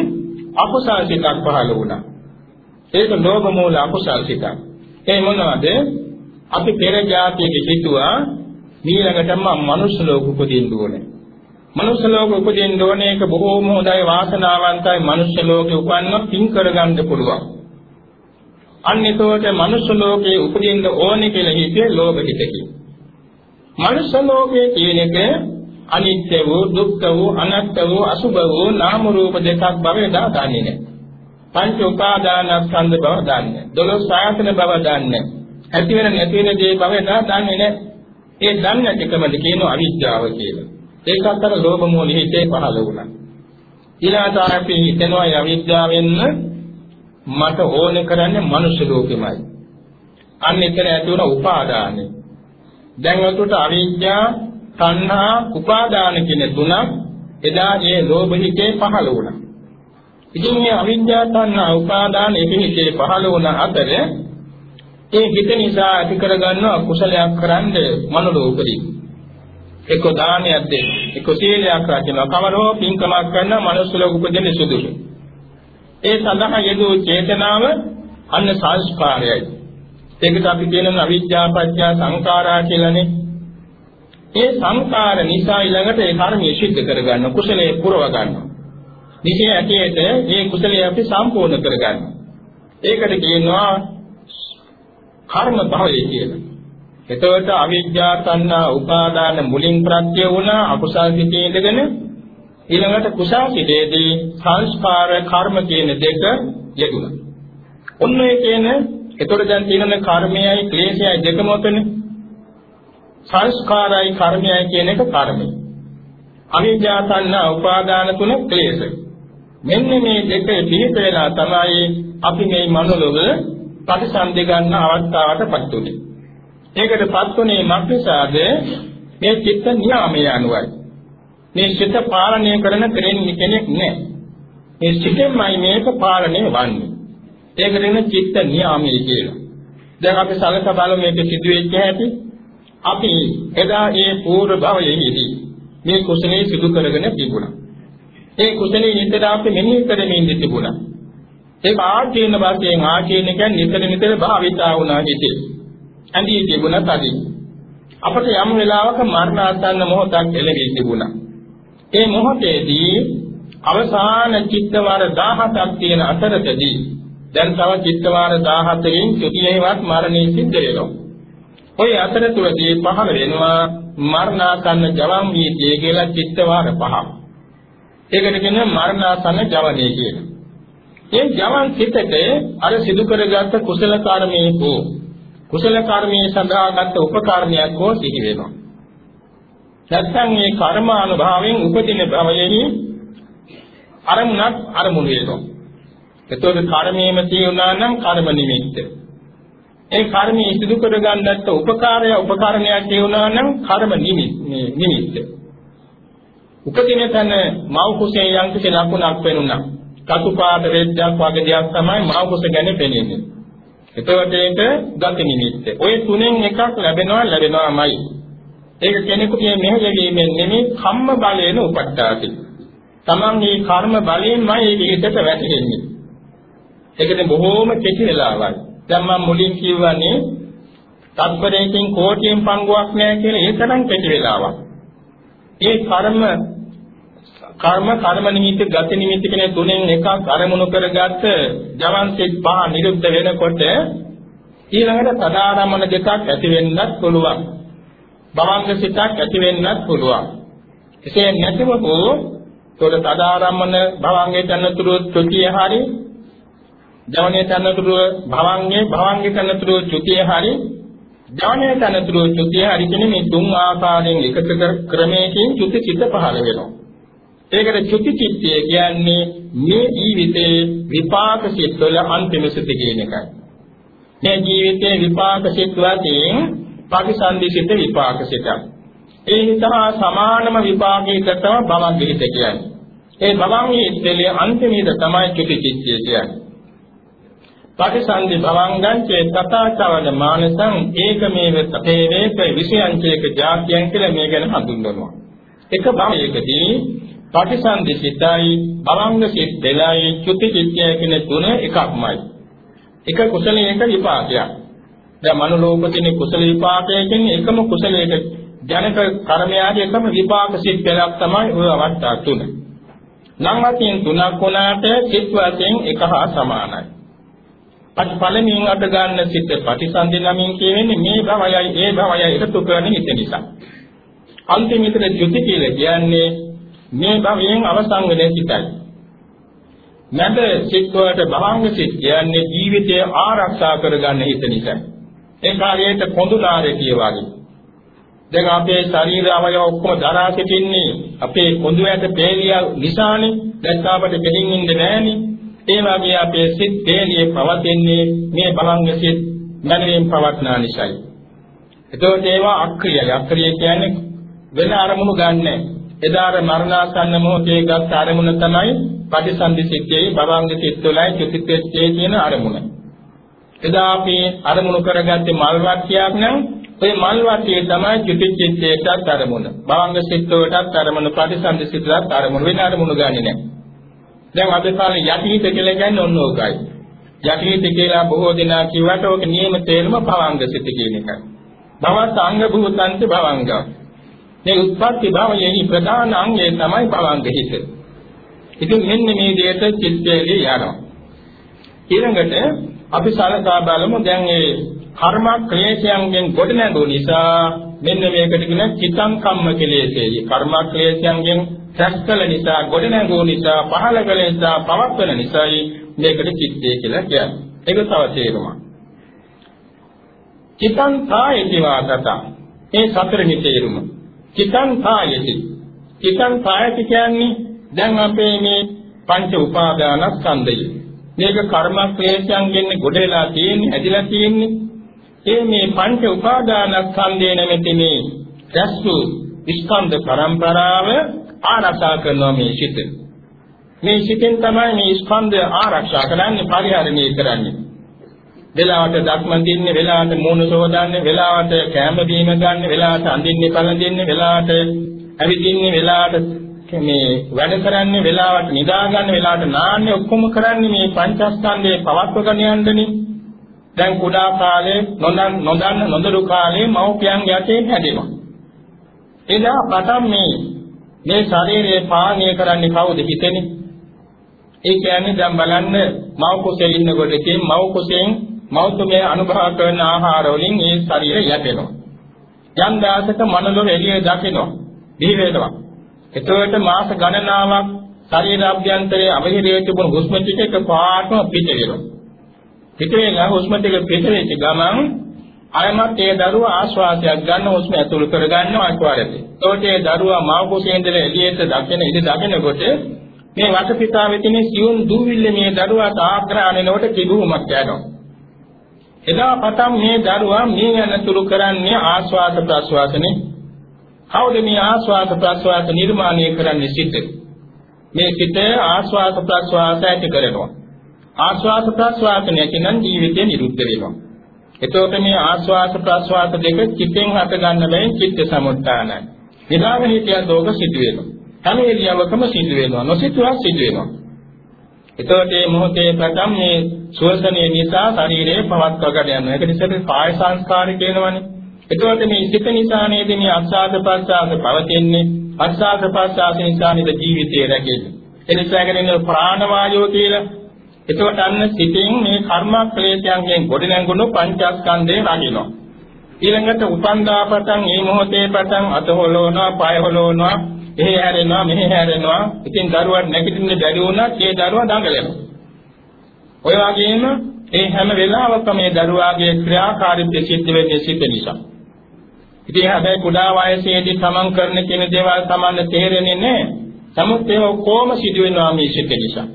අකුසල සිතක් පහළ වුණා. ඒක ලෝභ මූල අකුසල සිතක්. ඒ මොනවද? අපි පෙර જાතියේ හිතුවා ඊළඟටම මනුෂ්‍ය ලෝක උපදින්න ඕනේ. මනුෂ්‍ය ලෝක උපදින්න ඕනේ ඒක බොහෝම හොඳයි වාසනාවන්තයි මනුෂ්‍ය ලෝකේ උපන්නොත් පින් කරගන්න පුළුවන්. අන්න ඒතකොට මනුෂ්‍ය ලෝකේ උපදින්න ඕනේ කියලා හිතේ ලෝභ හිතකි. මනුෂ්‍ය ලෝකයේ කියන එක අනිත්‍ය වූ දුක්ඛ වූ අනාත්ම වූ අසුභ වූ නාම රූප දෙකක් බව එදා දන්නේ නැහැ. පංච උපාදානස්කන්ධ බව දන්නේ. දොළොස් ආයතන බව දන්නේ. ඇති වෙන නැති වෙන දේ බව එදා දන්නේ නැහැ. ඒ දන්නේ නැතිකමද කියනවා අවිද්‍යාව කියලා. ඒකත් අර ලෝභ මූල හිතේ පහළ වුණා. ඊළාට අපි හිතනවා අවිද්‍යාවෙන්න මට ඕනේ කරන්නේ මනුෂ්‍ය ලෝකෙමයි. අන්න එතන ඇති වුණ උපාදානෙ. දැන් අතුට අවිද්‍යා, තණ්හා, උපාදාන කියන තුනක් එදා ඒ ලෝභ හිතේ පහළ වුණා. ඉතින් මේ අවිද්‍යා, තණ්හා, උපාදාන එකිනෙකේ පහළ වුණ අතර ඒ හිත නිසා ඇති කරගන්නා කුසලයක් කරන්ද මනෝලෝකදී. එක්ක දානයක් දෙන්න, එක්ක සීලයක් රැකෙනවා, කවරෝ පින්කමක් කරන මනුස්ස ලෝක උපදින්න සුදුසු. ඒ සඳහා යෙදූ චේතනාව අන්න සංස්කාරයයි. ඒකට අපි කියනවා අවිද්‍යා පත්‍ය සංඛාරා කියලානේ. ඒ සංඛාර නිසා ඊළඟට ඒ කර්මය සිද්ධ කරගන්න කුසලයේ පුරව ගන්නවා. නිසි ඇටියට මේ කුසලයේ අපි සම්පූර්ණ කරගන්නවා. ඒකට කියනවා කර්ම භවය කියලා. එතකොට අවිද්‍යා තණ්හා උපාදාන මුලින් ප්‍රත්‍ය වුණා අකුසල් සිතේ ඉඳගෙන ඊළඟට කුසල් සිතේදී සංස්කාර කර්ම කියන දෙක යෙදුණා. ඔන්න ඒ කියන එතකොට දැන් තියෙන කර්මයයි ක්ලේශයයි දෙකම උතනේ. සංස්කාරයි කර්මයයි කියන එක කර්මය. අවිද්‍යා තණ්හා උපාදාන තුන ක්ලේශ. මෙන්න මේ දෙක පිළිප වෙලා තමයි අපි මේ මනෝලෝක ප්‍රතිසන්දි ගන්න අවස්ථාවටපත් උනේ. ඒකටපත් උනේ මක්නිසාද මේ චිත්ත නියාමයේ අනුවයි. මේ චිත්ත පාලනය කරන කෙනෙක් නැහැ. මේ චිත්තෙන්මයි මේක පාලනය වන්නේ. ඒකට කියන චිත්ත නියාමයේ කියලා. දැන් අපි සලක බලමු මේක සිදුවෙච්ච හැටි. අපි එදා ඒ පූර්ව භවයේදී මේ කුසලයේ සිදු කරගෙන තිබුණා. ඒ කුසලයේ නිතර අපි මෙනෙහි කරමින් තිබුණා. ඒක ආචීන වශයෙන් ආචීන කියන්නේ නිතර නිතර භාවිතා වුණා හිතේ. ඇඳී තිබුණත් අදී. අපට යම් වෙලාවක මරණාසන්න මොහොතක් එළවී තිබුණා. ඒ මොහොතේදී අවසාන චිත්තවර 17ක් තියෙන අතරතදී දැන් තව චිත්තවර 17කින් සිටියේවත් මරණය සිද්ධ වෙනවා. ওই අතරතුරදී පහළ වෙනවා මරණාසන්න ජවම් වීතිය කියලා චිත්තවර පහක්. ඒකට කියන්නේ මරණාසන්න ජවනයේ කියලා. ඒ ජවන් සිතට අර සිදු කරගත්ත කුසල කර්මයේ හෝ කුසල කර්මයේ සඳහාගත් උපකරණයක් හෝ සිහි වෙනවා. නැත්නම් මේ කර්මානුභවයෙන් උපදින භවයෙහි අරමුණක් අරමුණු වෙනවා. එතකොට කර්මයේම තියුණා නම් කර්ම නිමිත්ත. ඒ කර්මයේ සිදු කරගන්නත් උපකාරය උපකරණයක් තියුණා නම් කර්ම නිමිත්ත. උපදින තැන මව් කුසේ යම් කිසි ලකුණක් වෙනුණා. සතුපාද රෙද්දක් වගේ දෙයක් තමයි මහ කුස ගැන පෙනෙන්නේ. එතකොට ඒක ගති නිමිත්ත. ওই තුනෙන් එකක් ලැබෙනවා ලැබෙනවාමයි. ඒක කෙනෙකුගේ මෙහෙයවීමෙන් නෙමෙයි කම්ම බලයෙන් උපට්ඨාති. තමන්ගේ කර්ම බලයෙන්මයි ඒ විදිහට වැටෙන්නේ. ඒකනේ බොහෝම කෙටි වෙලාවක්. දැන් මම මුලින් කියවනේ තත්පරයකින් කෝටියෙන් පංගුවක් නැහැ කියලා ඒ තරම් කෙටි වෙලාවක්. ඒ කර්ම කර්ම කර්ම නිමිති ගති නිමිති කියන තුනෙන් එකක් අරමුණු කරගත්ත ජවන්සිට පහ නිරුද්ධ වෙනකොට ඊළඟට සදාරමණ දෙකක් ඇති වෙන්නත් පුළුවන්. භවංග සිතක් ඇති වෙන්නත් පුළුවන්. එසේ නැතිව හෝ තොර සදාරමණ භවංගයට අනතුරු ත්‍ෘතිය හරි ජවනයේ අනතුරු භවංගේ භවංගේ අනතුරු ත්‍ෘතිය හරි ජවනයේ අනතුරු ත්‍ෘතිය හරි කියන මේ තුන් ආකාරයෙන් එකතු ක්‍රමයකින් ත්‍ෘති චිත්ත පහළ වෙනවා. ඒකට චුති චිත්තය කියන්නේ මේ ජීවිතේ විපාක සිත්වල අන්තිම සිත කියන එකයි. මේ ජීවිතේ විපාක සිත් වශයෙන් පටිසන්ධිසිත විපාක සිතක්. ඒ නිසා සමානම විපාකයක තමයි භවංග හිත කියන්නේ. ඒ භවංගයේ ඉතලිය අන්තිමේද තමයි චුති චිත්තය කියන්නේ. පටිසන්ධි භවංගං චේ තථාචවද මානසං ඒකමේව තතේ වේක විෂයංචේක ජාත්‍යං කියලා මේ ගැන හඳුන්වනවා. එක භවයකදී පටිසන්ධි සිතයි භවංග සිත් දෙලයි චුති චිත්තය කියන තුන එකක්මයි. එක කුසලයක විපාකයක්. දැන් මනුලෝකතින කුසල විපාකයෙන් එකම කුසලයක ජනක කර්මයාගේ එකම විපාක සිත් පෙරක් තමයි ඔය අවස්ථා තුන. නම් වශයෙන් තුනක් වුණාට සිත් වශයෙන් එක හා සමානයි. අත් පළමුවෙන් අට ගන්න සිත් ප්‍රතිසන්දි නමින් කියවෙන්නේ මේ භවයයි ඒ භවයයි එකතු කරන හිත නිසා. අන්තිමට ද්‍යුති කියලා කියන්නේ මේ භවයෙන් අවසන් වෙන සිතයි. නැද සිත් වලට භවංග සිත් කියන්නේ ජීවිතය ආරක්ෂා කරගන්න හිත නිසා. ඒ කාර්යයට පොඳුනාරේ කියවාගේ. දැන් අපේ ශරීර අවයව ඔක්කොම දරා සිටින්නේ අපේ කොඳු ඇට පේලිය නිසානේ. දැන් අපට දෙහින් ඉන්න බෑනේ. ඒ වගේ අපේ සිත් පේලියේ පවතින්නේ මේ භවංග සිත් මනරෙන් පවත්නා නිසායි. එතකොට ඒවා අක්‍රියයි. අක්‍රිය කියන්නේ වෙන අරමුණු ගන්නෑ. එදාර මරණාසන්න මොහොතේ ගත් අරමුණ තමයි පටිසන්ධි සිත්තේ භවංග සිත්වලයි චුතිත්ත්‍යයේ කියන අරමුණ. එදා අපි අරමුණු කරගත්තේ මල් වාක්‍යයක් නම් ওই මල් වාක්‍යය තමයි චුතිත්ත්‍යයටත් අරමුණ. භවංග සිත්වලටත් අරමුණ පටිසන්ධි සිත්වලටත් අරමුණ වෙන අරමුණු ගන්නේ නැහැ. දැන් අද කාලේ යටිහිත කියලා කියන්නේ ඔන්න ඕකයි. යටිහිත කියලා බොහෝ දෙනා කිව්වට ඕක නියම තේරුම භවංග සිත් කියන එකයි. භවස් අංග භූතන්ති භවංග. මේ උත්පත්ති භවයෙහි ප්‍රධාන අංගය තමයි භවංග හිත. ඉතින් මෙන්න මේ දෙයට චිත්තයේ යනවා. ඊළඟට අපි සලකා බලමු දැන් ඒ කර්ම ක්ලේශයන්ගෙන් ගොඩ නැගු නිසා මෙන්න මේකට කියන චිතං කම්ම කෙලෙසේයි. කර්ම ක්ලේශයන්ගෙන් සැස්කල නිසා ගොඩ නැගු නිසා පහළ කළ නිසා පවත්වන නිසායි මේකට චිත්තය කියලා කියන්නේ. ඒක තව තේරුමක්. චිතං කායති වාදත. මේ සතරෙනි තේරුම. චිතං කායති. චිතං කායති කියන්නේ දැන් අපේ මේ පංච උපාදානස්කන්ධය. මේක කර්මක්ලේශයන්ගෙන් ගොඩේලා තියෙන්නේ ඇදිලා තියෙන්නේ. ඒ මේ පංච උපාදානස්කන්ධය නැමැති මේ රැස්තු ස්කන්ධ පරම්පරාව ආරක්ෂා කරනවා මේ සිත. මේ සිතෙන් තමයි මේ ස්කන්ධය ආරක්ෂා කරන්නේ පරිහරණය කරන්නේ. වෙලාවට දක්මන් දින්නේ වෙලාවට මූණ සෝදන්නේ වෙලාවට කැම බීම ගන්න වෙලාවට අඳින්නේ පළඳින්නේ වෙලාවට ඇවිදින්නේ වෙලාවට මේ වැඩ කරන්නේ වෙලාවට නිදා ගන්න වෙලාවට නාන්නේ ඔක්කොම කරන්නේ මේ පංචස්කන්ධයේ පවත්වගෙන යන්නනේ. දැන් කුඩා කාලේ නොදන්න නොදන්න නොදරු කාලේ මව්පියන් යටේ හැදෙනවා. එදා පටන් මේ මේ ශරීරය පාලනය කරන්නේ කවුද හිතෙන්නේ? ඒ කියන්නේ දැන් බලන්න මව් කුසේ ඉන්නකොට ඉතින් මව් කුසෙන් මෞතුමේ අනුභව කරන ආහාර වලින් මේ ශරීරය යැපෙනවා. යම් දාසක මනලොව එළිය දකිනවා. දිවි වේදවා. එතකොට මාස ගණනාවක් ශරීර අභ්‍යන්තරයේ අවහිරයේ තිබුණු හුස්ම ටික එකපාරටම පිට වෙනවා. පිට වෙලා හුස්ම ටික පිට වෙච්ච ගමන් අයමත් ඒ දරුවා ආශ්වාසයක් ගන්න හුස්ම ඇතුල් කර ගන්නවා අක්වාරයට. එතකොට ඒ දරුවා මව කුසේ ඉඳලා එළියට දකින ඉඳ දකිනකොට මේ වටපිටාවේ තියෙන සියුම් දූවිල්ල මේ දරුවාට ආග්‍රහණයනකොට කිදුමක් යනවා. එදා පටන් මේ දරුවා මේ යනතුරු කරන්නේ ආශ්වාස ප්‍රශ්වාසනේ කවුද මේ ආස්වාද ප්‍රස්වාස නිර්මාණය කරන්නේ සිත? මේ සිත ආස්වාද ප්‍රස්වාස ඇති කරනවා. ආස්වාද ප්‍රස්වාස නැතිනම් ජීවිතේ නිරුද්ධ වෙනවා. එතකොට මේ ආස්වාස ප්‍රස්වාස දෙක චිත්තෙන් හට ගන්න බැවින් චිත්ත සමුත්ථානයි. නිදාගෙන හිටියත් ඕක සිදු වෙනවා. හැම එළියවකම සිදු වෙනවා. නොසිතුවක් සිදු වෙනවා. එතකොට මේ මොහොතේ පටන් මේ ශෝෂණය නිසා ශරීරයේ පවත්වාගෙන යනවා. ඒක නිසා කාය සංස්කාර කියනවනේ. එතකොට මේ සිත නිසා නේද මේ අස්සාද ප්‍රසආද පවතින්නේ. අස්සාද ප්‍රසආද නිසා නේද ජීවිතය රැකෙන්නේ. එනිසා කියන්නේ ප්‍රාණ වායෝ කියලා. එතකොට අන්න සිතින් මේ කර්මක්ලේශයන්ගෙන් ගොඩනැගුණු පංචස්කන්ධේ රකින්නවා. ඊළඟට උපන්දා පටන් මේ මොහොතේ පටන් අත හොලවනවා, පය හොලවනවා, එහෙ හැරෙනවා, මෙහෙ හැරෙනවා. ඉතින් දරුවා නැගිටින්න බැරි වුණත් ඒ දරුවා දඟලනවා. ඔය වගේම ඒ හැම වෙලාවකම මේ දරුවාගේ ක්‍රියාකාරීත්වය සිද්ධ වෙන්නේ සිත නිසා. ඉතින් හැබැයි කුඩා වයසේදී තමන් කරන කියන දේවල් තමන්ට තේරෙන්නේ නැහැ. නමුත් ඒක කොහොම සිදු වෙනවා මේ සිත නිසා.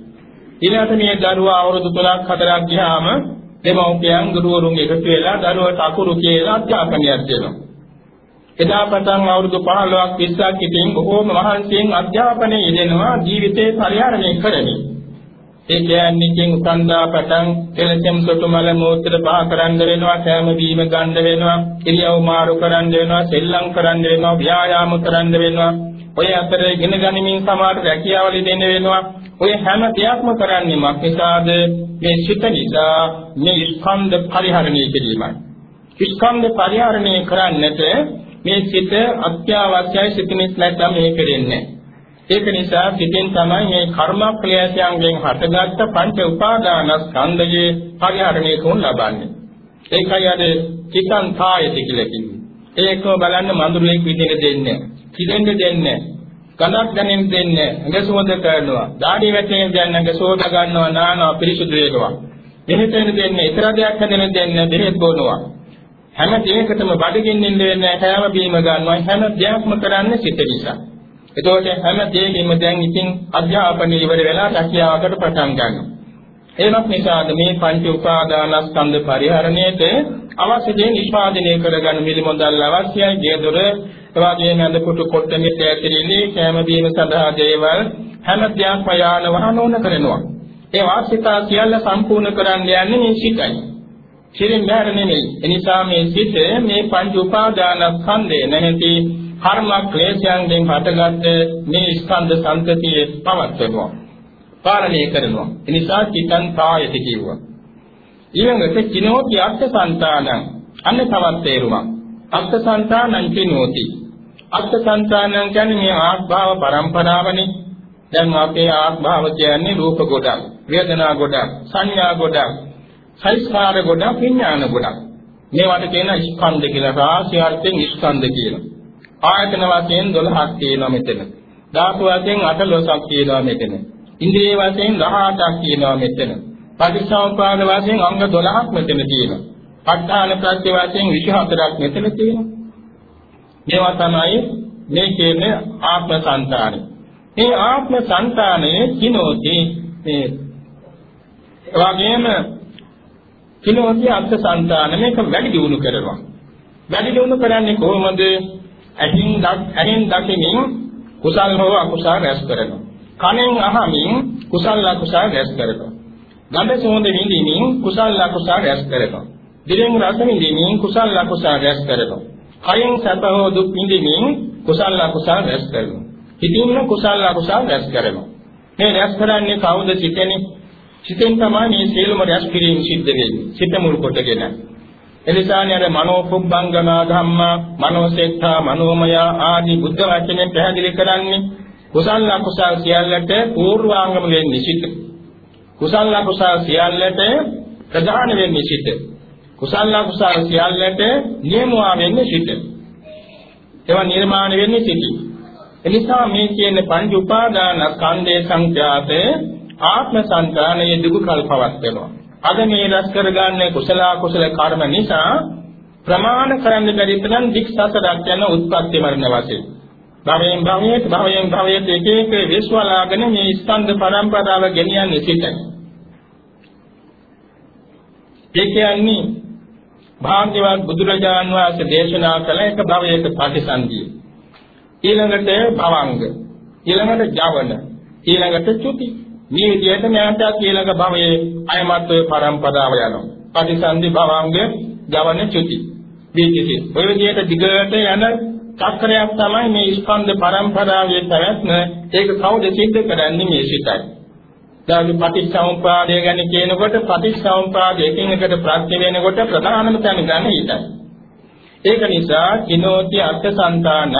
ඊළඟට මේ දරුවා අවුරුදු 3ක් 4ක් ගියාම දෙමව්පියන් ගුරුවරුන් එකතු වෙලා දරුවට අකුරු කියලා අධ්‍යාපනයක් දෙනවා. එදා පටන් අවුරුදු 15ක් 20ක් ඉතින් බොහෝම මහන්සියෙන් අධ්‍යාපනයේ යෙදෙනවා ජීවිතේ පරිහරණය කරමින්. ඒ කියන්නේ කින් උසන්දා පටන් එලෙසම් සොටුමල මෝත්‍ර පහ කරන්න වෙනවා කෑම බීම ගන්න වෙනවා ඉරියව් මාරු කරන්න වෙනවා සෙල්ලම් කරන්න වෙනවා ව්‍යායාම කරන්න වෙනවා ඔය අතරේ ඉගෙන ගනිමින් සමාජ රැකියාවල දෙන්න වෙනවා. ඔය හැම දෙයක්ම කරන්නේ මක්නිසාද මේ සිත නිසා මේ ස්කන්ධ පරිහරණය කිරීමයි. ස්කන්ධ පරිහරණය කරන්නට මේ සිත අත්‍යවශ්‍යයි සිතෙන්නේ නැත්නම් මේ කෙරෙන්නේ ඒක නිසා සිතෙන් තමයි මේ කර්මක්‍රියාසයන්ගෙන් හටගත්ත පංච උපාදානස්කන්ධයේ පරිහරණය කරන ලබන්නේ. ඒකයි අර චිත්තං කායති කියලා කිව්වේ ඒකව බලන්න මඳුරෙක් විදිහට දෙන්නේ කිදෙන්න දෙන්නේ කනක් දැනෙන්න දෙන්නේ ඇඟ සුවඳ කරනවා. දාඩිය වැටෙන දැන් ඇඟ සෝද ගන්නවා. නානවා. පිරිසුදු වෙනවා දෙහෙතෙන් දෙන්නේ ඊතර දෙයක් හැදෙන දෙන්නේ දෙහෙත් බොනවා. හැම දෙයකටම බඩගින්නින් දෙන්නේ හැම බීම ගන්නවා හැම දෙයක්ම කරන්නේ සිත නිසා එතකොට හැම දෙයකින්ම දැන් ඉතින් අධ්‍යාපනය ඉවර වෙලා රැකියාවකට පටන් ගන්නවා එමත් නිසාද මේ පංච උපාදානස්කන්ධ පරිහරණයට අවශ්‍ය දේ නිෂ්පාදනය කරගන්න මිලිමොදල් අවශ්‍යයි. ගෙදර එවාගේම අඳ කුටු කොට මෙත් ඇතිරිලි කැම බීම සඳහා දේවල් හැම දෙයක්ම යාන වහන ඕන කරනවා. ඒ වාසිතා සියල්ල සම්පූර්ණ කරන්න යන්නේ මේ සිතයි. සිරින් බැහැර නෙමෙයි. එනිසා මේ සිත මේ පංච උපාදානස්කන්ධේ නැති කර්ම ක්ලේශයන්ගෙන් හටගත් මේ ස්කන්ධ සංතතියේ පවත්වනවා. පාලනය කරනවා. ඒ නිසා චිතං කායති කිව්වා. ඊළඟට කිනෝති අත්ථසංතානං අන්න තවත් තේරුමක්. අත්ථසංතානං කිනෝති. අත්ථසංතානං කියන්නේ මේ ආස්භාව પરම්පරාවනේ. දැන් අපේ ආස්භාව කියන්නේ රූප ගොඩක්, වේදනා ගොඩක්, සංඥා ගොඩක්, සංස්කාර ගොඩක්, විඥාන ගොඩක්. මේවට කියන ස්කන්ධ කියලා රාශි අර්ථයෙන් ස්කන්ධ කියනවා. ආයතන වශයෙන් 12ක් තියෙනවා මෙතන. ධාතු වශයෙන් 18ක් තියෙනවා මෙතන. ඉන්ද්‍රිය වශයෙන් 18ක් තියෙනවා මෙතන. පටිච්චසමුප්පාද වශයෙන් අංග 12ක් මෙතන තියෙනවා. ප ဋ ාණ ප්‍රත්‍ය වශයෙන් 24ක් මෙතන තියෙනවා. මේවා තමයි මේ කියන්නේ ආත්ම සංතානය. මේ ආත්ම සංතානයේ කිනෝති මේ එවාගෙම කිනෝති අර්ථ සංතාන මේක වැඩි දියුණු කරනවා. වැඩි දියුණු කරන්නේ කොහොමද? ඇහින් දක් ඇහින් දකිමින් කුසල් හෝ අකුසල් රැස් කරනවා. කනෙන් අහමින් කුසල අකුසල රැස් කරනවා. ගඳ සුවඳ විඳින්මින් කුසල අකුසල රැස් කරනවා. දිවෙන් රස විඳින්මින් කුසල අකුසල රැස් කරනවා. කයෙන් සැප හෝ දුක් විඳින්මින් කුසල අකුසල රැස් කරනවා. හිතින්ම කුසල අකුසල රැස් කරනවා. මේ රැස් කරන්නේ කවුද සිතෙනේ? සිතෙන් තමයි මේ සියලුම රැස් කිරීම සිද්ධ වෙන්නේ. සිත මුල් කොටගෙන. එනිසානේ අර මනෝ පුබ්බංගම ධම්මා මනෝසෙත්තා මනෝමය ආදී බුද්ධ වචනේ පැහැදිලි කරන්නේ කුසල අකුසල සියල්ලට පූර්වාංගම වෙන්නේ සිත. කුසල අකුසල සියල්ලට ප්‍රධාන වෙන්නේ සිත. කුසල අකුසල සියල්ලට නියමුවා වෙන්නේ සිත. ඒවා නිර්මාණය වෙන්නේ සිත. එනිසා මේ කියන පංච උපාදාන ස්කන්ධේ සංඛ්‍යාතේ ආත්ම සංකාණයේ දුක කල්පවත් වෙනවා. අද මේ රැස් කරගන්නේ කුසල කුසල කර්ම නිසා ප්‍රමාණ කරන්න බැරි තරම් දික් සතරක් යන උත්පත්ති මරණ වශයෙන් භවයෙන් භවයට භවයෙන් භවයට එක එක විශ්වලාගෙන මේ ස්කන්ධ පරම්පරාව ගෙනියන්නේ සිටයි. ඒ කියන්නේ භාග්‍යවත් බුදුරජාන් වහන්සේ දේශනා කළ එක භවයක ප්‍රතිසන්දිය. ඊළඟට භවංග, ඊළඟට ජවන, ඊළඟට චුති. මේ විදිහට නැවතත් ඊළඟ භවයේ අයමත් වේ පරම්පරාව යනවා. ප්‍රතිසන්දි භවංග, ජවන චුති. දීතිසි ඔය විදිහට දිගට යන චක්‍රයක් තමයි මේ ස්කන්ධ පරම්පරාවේ පැවැත්ම. ඒක කවුද සිද්ධ කරන්නේ මේ සිතයි? දැන් පටිච්චසමුප්පාදය ගැන කියනකොට පටිච්චසමුප්පාද එකින් එකට ප්‍රත්‍ය වෙනකොට ප්‍රධානම තැන ගන්න හිතයි. ඒක නිසා කිනෝති අත්සන්තානං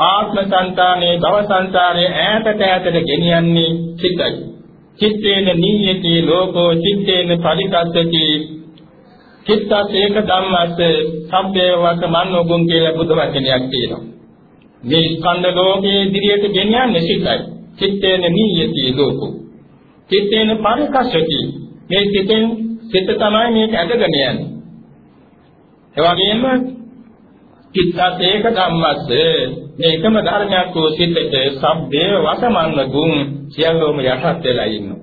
ආත්ම සංතානේ භව සංසාරයේ ඈතට ඈතට ගෙනියන්නේ සිතයි. චිත්තේන නීයති ලෝකෝ චිත්තේන පරිකස්සති චිත්තස් ඒක ධම්මස්ස සම්බේ වස මන්නෝගුන් කියලා බුදු වචනයක් තියෙනවා. මේ ස්කන්ධ ලෝකයේ ඉදිරියට ගෙනියන්නේ සිතයි. චිත්තේන නීයති ලෝකෝ. චිත්තේන පරිකස්සති මේ සිතෙන් සිත තමයි මේක ඇදගෙන යන්නේ. එවැගේම චිත්තස් ඒක ධම්මස්ස මේකම ධර්මයක් වූ සිතට සබ්බේ වසමන්න ගුණ සියල්ලෝම යටත් වෙලා ඉන්නවා.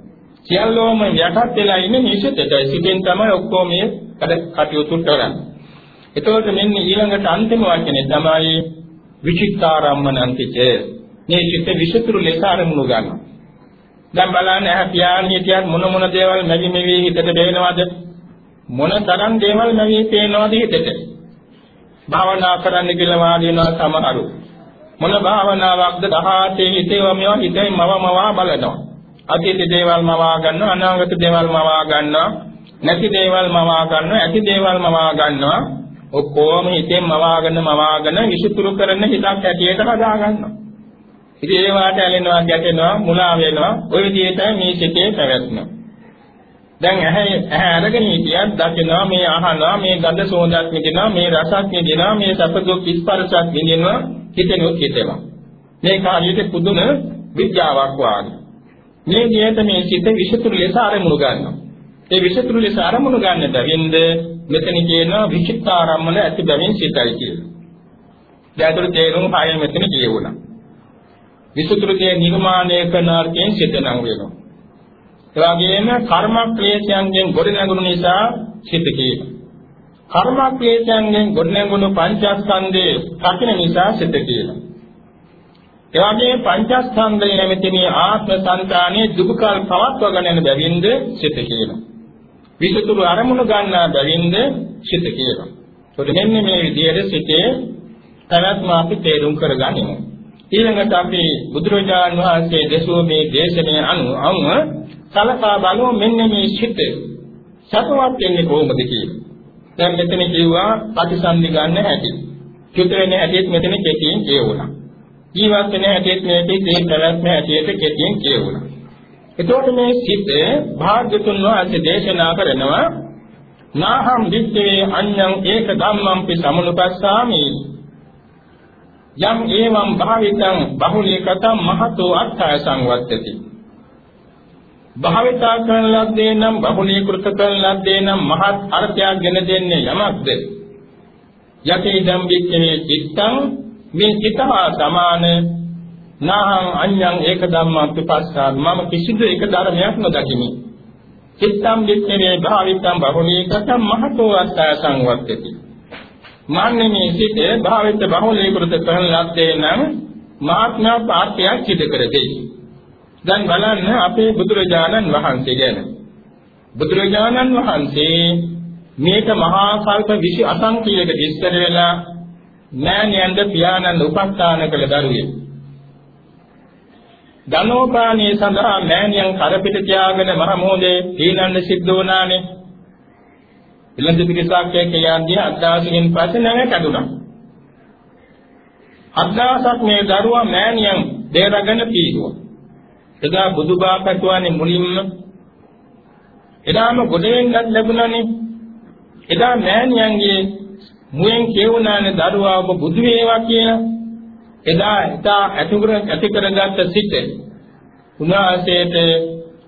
සියල්ලෝම යටත් වෙලා ඉන්නේ මේ සිතට. සිතෙන් තමයි ඔක්කොම මේ කටයුතු කරන්නේ. එතකොට මෙන්න ඊළඟට අන්තිම වචනේ තමයි විචිත්තාරම්මනන්තිච. මේ සිත විසතුරු ලෙස අරමුණු ගන්නවා. දැන් බලන්න ඇහැ පියාණන් හිටියත් මොන මොන දේවල් නැවි මෙවි හිතට දෙනවද? මොන තරම් දේවල් නැවි පේනවද හිතට? භාවනා කරන්න කියලා වාඩි වෙනවා සමහරු. මොන භාවනාවක්ද 18 හිතේව මේවා හිතේ මව මවා බලනවා. අතීත දේවල් මවා ගන්නවා අනාගත දේවල් මවා ගන්නවා නැති දේවල් මවා ගන්නවා ඇති දේවල් මවා ගන්නවා ඔක්කොම හිතෙන් මවාගෙන මවාගෙන විසුතුරු කරන හිතක් ඇටියට හදා ගන්නවා. ඉතින් ඒවාට ඇලෙනවා ගැටෙනවා මුලා වෙනවා ওই විදිහට මේ සිතේ පැවැත්ම. දැන් ඇහැ ඇහැ අරගෙන හිටියත් දකිනවා මේ අහනවා මේ ගඳ සෝඳක් විඳිනවා මේ රසක් විඳිනවා මේ සැප දුක් ස්පර්ශයක් විඳිනවා හිතෙනොත් හිතෙනවා. මේ කාර්යයේ පුදුම විද්‍යාවක් වාගේ. මේ විදිහට මේ සිත විෂතුරු ලෙස අරමුණු ගන්නවා. ඒ විෂතුරු ලෙස අරමුණු ගන්න බැවින්ද මෙතන කියනවා විචිත්තාරම්මන ඇති බැවින් සිතයි කියලා. දැන් තේරුම් හය මෙතන කියවුණා. විසුතුරුකේ නිර්මාණය කරන අර්ථයෙන් සිත නම් වෙනවා. ඒ වගේම කර්ම ක්ලේශයන්ගෙන් ගොඩනැගුණු නිසා සිත කියනවා. කර්ම ක්ලේශයන්ගෙන් ගොඩනැගුණු පංචස්කන්ධේ රකින්න නිසා සිත කියනවා. ඒ වගේම පංචස්කන්ධය නැමැති මේ ආත්ම සංකානේ දුකල් පවත්වගෙන යන බැවින්ද සිත කියනවා. විසුතුරු අරමුණු ගන්නා බැවින්ද සිත කියනවා. ඒකට මෙන්න මේ විදිහට සිතේ පැවැත්ම අපි තේරුම් කරගනිමු. ඊළඟට අපි බුදුරජාණන් වහන්සේ දෙසූ මේ දේශනය අනුව සලකා බලමු මෙන්න මේ සිත සතුටක් වෙන්නේ කොහොමද කියලා. දැන් මෙතන කිව්වා ප්‍රතිසන්දි ගන්න හැටි. චුත වෙන හැටිත් මෙතන කෙටියෙන් කියවුණා. ජීවත් වෙන හැටිත් මේකේ තේ පැවැත්ම හැටියට කෙටියෙන් කියවුණා. එතකොට මේ සිත භාග්‍යතුන් වහන්සේ දේශනා කරනවා නාහම් විත්තේ අඤ්ඤං ඒක ධම්මං පි සමුනුපස්සාමි යම් ඒවම් භාවිතං බහුලීකතම් මහතෝ අත්ථය සංවත්තති භාවිතා කරන ලද්දේ නම් බහුලීකృత කරන ලද්දේ නම් මහත් අර්ථයක් ගෙන දෙන්නේ යමක්ද? යකේ දම් විච්චේ චිත්තං මේ චිතහා සමාන. නාහං අඤ්ඤං ඒක ධම්මං පිපස්සාද මම කිසිදු එක ධර්මයක් නොදකිමි. චිත්තං විච්චේ භාවිතං බහුලීකතම් මහතෝ අත්ථය සංවත්තති. මාන්නේ සිට භාවිත බහුලීකృత කරන ලද්දේ නම් මාත්මා පාර්ථයක් සිදු කර දෙයි. දැන් බලන්න අපේ බුදුරජාණන් වහන්සේ ගැන. බුදුරජාණන් වහන්සේ මේක මහා කල්ප 20 අසංකීයක ඉස්තර වෙලා මෑණියන්ද පියාණන් උපස්ථාන කළ දරුවෙක්. ධනෝපානී සඳහා මෑණියන් කරපිට තියාගෙන මහ මොහොතේ තීනන්න සිද්ධ වුණානේ. ඉලන්ද පිටසක් කියන්නේ අද්දාසින් පස්සේ නැවැ කැඩුනා. අද්දාසක් මේ දරුවා මෑණියන් දෙරගෙන පීගුවා. එදා බුදුබා පැතුවානේ මුලින්ම එදාම ගොඩ වෙන්නත් ලැබුණානේ එදා මෑණියන්ගේ මුවෙන් කියුණානේ දරුවා ඔබ බුදු වේවා කියලා එදා එදා ඇතිකර ඇති කරගත්ත සිට උන්වහන්සේට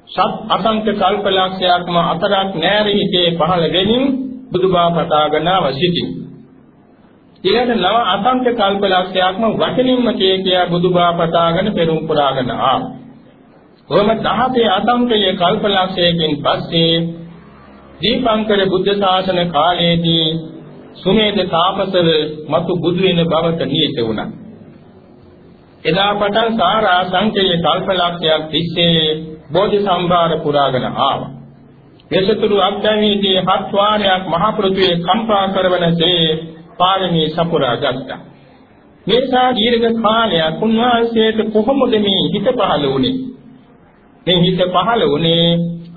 සත් අසංක කල්පලක්ෂයක්ම අතරක් නෑර හිතේ පහළ වෙමින් බුදුබා පතාගෙනව සිටි. ඊළඟ නව අසංක කල්පලක්ෂයක්ම වචනින්ම කිය කියා බුදුබා පතාගෙන පෙරම් පුරාගෙන ආවා. කොහොම 17 අසංකේය කල්පලක්ෂයකින් පස්සේ දීපංකර බුද්ධ ශාසන කාලයේදී සුමේද තාපසව මතු බුදු වෙන බවට නියත වුණා. එදා පටන් සාරා සංකේය කල්පලක්ෂයක් තිස්සේ බෝධි සම්භාර පුරාගෙන ආවා. එසතුරු අග්ගමීදී හත් වාරයක් මහ පෘථිවිය කම්පා කරවනසේ පාරමී සපුරා ගත්තා. මේසා දීර්ඝ කාලයක් උන්වහන්සේට කොහොමද මේ හිත පහළ වුනේ? මේ හිත පහළ වුනේ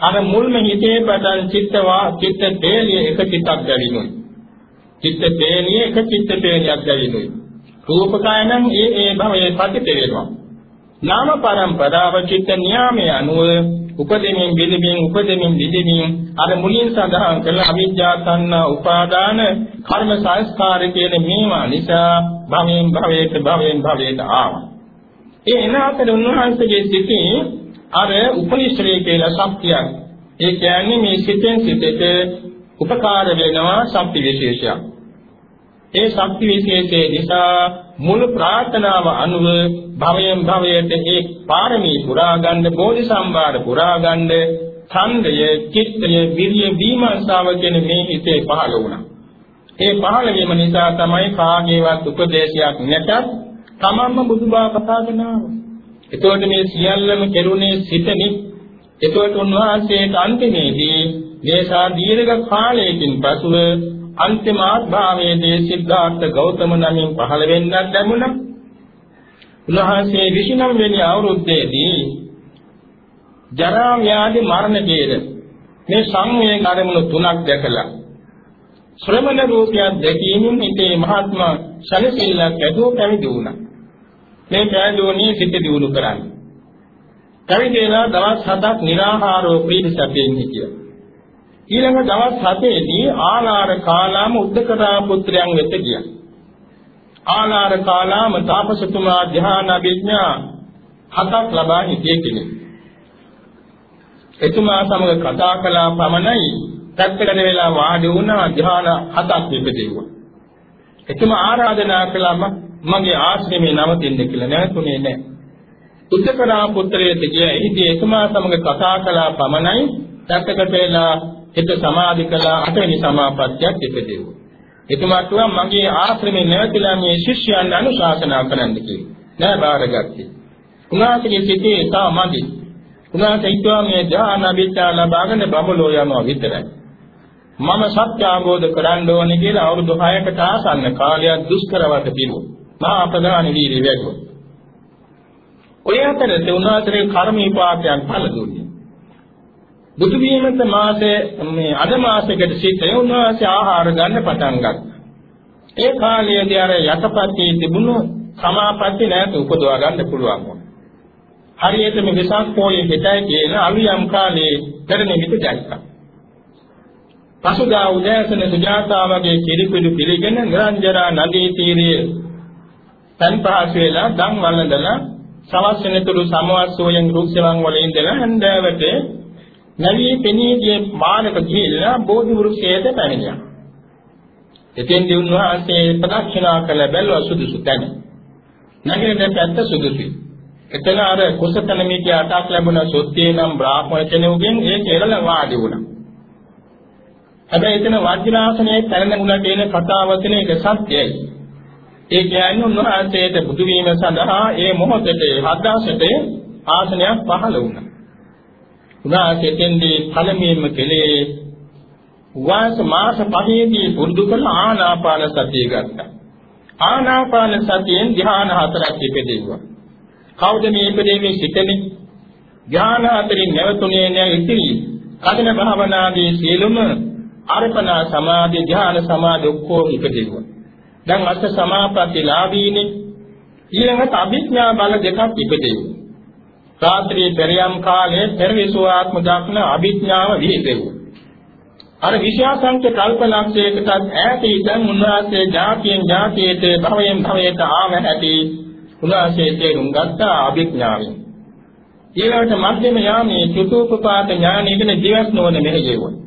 අර මුල්ම හිතේ පටන් චිත්තවා චිත්ත තේලිය එක චිත්තක් ගැවිනුයි. චිත්ත තේලිය එක චිත්ත තේලියක් ගැවිනුයි. රූපකායනම් ඒ ඒ භවයේ පතිත වෙනවා. නාම පරම්පරාව චිත්ත නියාමයේ අනුව උපදෙමින් බිඳෙමින් උපදෙමින් බිඳෙමින් අර මුලින් සඳහන් කළ අවිජ්ජා තණ්හා උපාදාන කර්ම සංස්කාර කියන මේවා නිසා භවයෙන් භවයට භවයෙන් භවයට ආවා. ඒ එන අතර උන්වහන්සේගේ සිතේ අර උපනිශ්‍රේ කියලා ශක්තියක්. ඒ කියන්නේ මේ සිතෙන් සිතට උපකාර වෙනවා ශක්ති විශේෂයක්. ඒ ශක්ති විශේෂයේ නිසා මුළු ප්‍රාර්ථනාව අනුව භවයෙන් භවයට ඒ පාරමී පුරා ගන්න බෝධි සම්භාර පුරා ගන්න ඡන්දය, චිත්තය, විරිය, විමර්ශාව කියන මේ හිතේ පහළ වුණා. ඒ පහළ වීම නිසා තමයි කාගේවත් උපදේශයක් නැතත් තමන්ම බුදුබව කතා කරනවා. එතකොට මේ සියල්ලම කෙරුණේ සිතනි. එතකොට උන්වහන්සේට අන්තිමේදී මේසා දීර්ඝ කාලයකින් පසුව අන්තිමාත් භාවයේදී සිද්ධාර්ථ ගෞතම නමින් පහළ වෙන්නක් ලැබුණා. උන්වහන්සේ 29 වෙනි අවුරුද්දේදී ජරා ව්‍යාධි මරණ ජීද මේ සංවේග අරමුණු තුනක් දැකලා ශ්‍රමණ රූපයක් දැකීමෙන් ඉතේ මහත්මා ශලසිල්ලක් ඇදුව පැවිදි වුණා. මේ පැවිදිෝණිය සිත දියුණු කරන්නේ. පැවිදි වෙලා දවස් හතක් निराහාරව ප්‍රීතිසපෙන් හිටියා. ඊළඟ දවස් හතේදී ආලාර කාලාම උද්දකරා පුත්‍රයන් වෙත ගියා. ආලාර කාලාම තාපසතුමා ධ්‍යාන අභිඥා හතක් ලබා හිටියේ කෙනෙක්. එතුමා සමග කතා කළා පමණයි පැත්තකට වෙලා වාඩි වුණා ධ්‍යාන හතක් ඉපදෙව්වා. එතුමා ආරාධනා කළාම මගේ ආශ්‍රමේ නවතින්න කියලා නැතුනේ නැහැ. උද්දකරා පුත්‍රයෙක් ගියා එහිදී එතුමා සමග කතා කළා පමණයි පැත්තකට වෙලා හිත සමාධි කළා අටවෙනි සමාපත්තියක් ඉපදෙව්වා. එතුමා කිව්වා මගේ ආශ්‍රමේ නැවතිලා මේ ශිෂ්‍යයන් අනුශාසනා කරන්න කියලා. නෑ බාරගත්තේ. උනාගේ සිටේ තා මදි. උනාට හිතුවා මේ ධ්‍යාන විචාර ලබාගෙන බබලෝ යනවා විතරයි. මම සත්‍ය අවබෝධ කරගන්න ඕනේ කියලා අවුරුදු 6කට ආසන්න කාලයක් දුෂ්කරවට පිරුවා. මහා ප්‍රධාන වීර්ය වැඩුවා. ඔය අතරේ උන්වහන්සේ කර්ම විපාකයන් පළ දුන්නේ. බුදු වීමත් මාසේ මේ අද මාසයකට සිටේ උන්වහන්සේ ආහාර ගන්න පටන් ගත්තා. ඒ කාලයේදී අර යටපත්යේ තිබුණු සමාපatti නැත උපදවා ගන්න පුළුවන් වුණා. හරියට මේ වෙසක් පොයේ හෙටයි කියන අලුයම් කාලේ පෙරණ මිත දැක්කා. පසුදා උදෑසන සුජාතාවගේ කිරිපිඩු පිළිගෙන නිරංජනා නදී තීරයේ තන්පහස් වේලා දන් වළඳලා සවස් වෙනතුරු සමවස්සෝයෙන් රුක්සවන් වල ඉඳලා හන්දෑවට නැවී පෙනී ගිය මානක ගිහිල්ලා බෝධි වෘක්ෂයට පැමිණියා. එතෙන්දී උන්වහන්සේ ප්‍රදක්ෂිනා කළ බැලුව සුදුසු තැන. නැගෙනට පැත්ත සුදුසුයි. එතන අර කුසතන මිත්‍ය අටක් ලැබුණ සොත්තේ නම් බ්‍රාහ්මණ කෙනෙකුගෙන් ඒ කෙරළ වාඩි වුණා. හැබැයි එතන වජ්‍රාසනයේ පැරණ මුලට එන කතාව තියෙන එක සත්‍යයි. ඒ කියන්නේ උන්වහන්සේට බුදු වීම සඳහා ඒ මොහොතේ හදාසට ආසනයක් පහළ වුණා. උන්වහන්සේ දෙන්නේ පළමුවෙන්ම කෙලේ වාස මාස පහේදී පුරුදු කළ ආනාපාන සතිය ගත්තා. ආනාපාන සතියෙන් ධ්‍යාන හතරක් ඉපදෙව්වා. කවුද මේ ඉපදෙන්නේ සිතනේ? ධ්‍යාන හතරින් නැවතුනේ නෑ ඉතිරි. කදින භාවනාදී සියලුම අර්පණා සමාධි ධ්‍යාන සමාධි ඔක්කොම ඉපදෙව්වා. දැන් අෂ්ට සමාපත්තිලාභීනේ ඊළඟට අභිඥා බල දෙකක් ඉපදෙව්වා. රාත්‍රියේ පෙරියම් කාලයේ පෙරවිසුආත්ම දක්න අභිඥාව විහිදෙව්වා. අර විශ්වාසංක කල්පලක්ෂයකටත් ඈත ඉඳන් උන්වහන්සේ ජාතියෙන් ජාතියට භවයෙන් භවයට ආව හැටි උන්වහන්සේ තේරුම් ගත්තා අභිඥාවෙන්. ඊළඟට මධ්‍යම යාමේ චතුූපපාත ඥානයෙන් ජීවත් නොවන මෙහෙයුවා.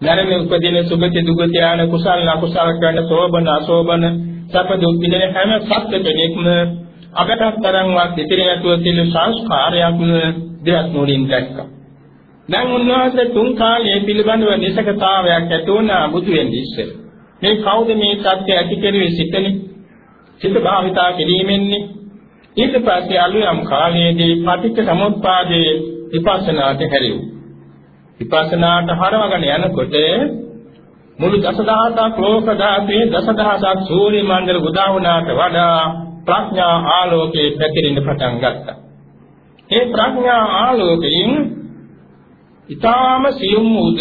නරමේ උපදින සුගති දුගති ආන කුසල අකුසල කරන සෝබන අසෝබන සප දුක් විඳින හැම සත්‍ය කෙනෙක්ම අගටක් තරම්වත් ඉතිරි නැතුව තියෙන සංස්කාරයක් දෙයක් නොලින් දැක්කා. දැන් උන්වහන්සේ තුන් කාලයේ පිළිබඳව නිසකතාවයක් ඇති වුණා බුදු වෙන්නේ ඉස්සෙල්. මේ කවුද මේ සත්‍ය ඇති කෙරුවේ සිතනේ? සිත භාවිතා කිරීමෙන්නේ. ඊට පස්සේ අලුයම් කාලයේදී පටිච්ච සමුප්පාදයේ විපස්සනාට හැරෙව්වා. විපස්සනාට හරවගෙන යනකොට මුළු දසදහසක් ලෝක ධාතුවේ දසදහසක් සූර්ය මණ්ඩල උදා වුණාට වඩා ප්‍රඥා ආලෝකයේ පැතිරෙන්න පටන් ගත්තා. ඒ ප්‍රඥා ආලෝකයෙන් ඊටාම සියුම් උද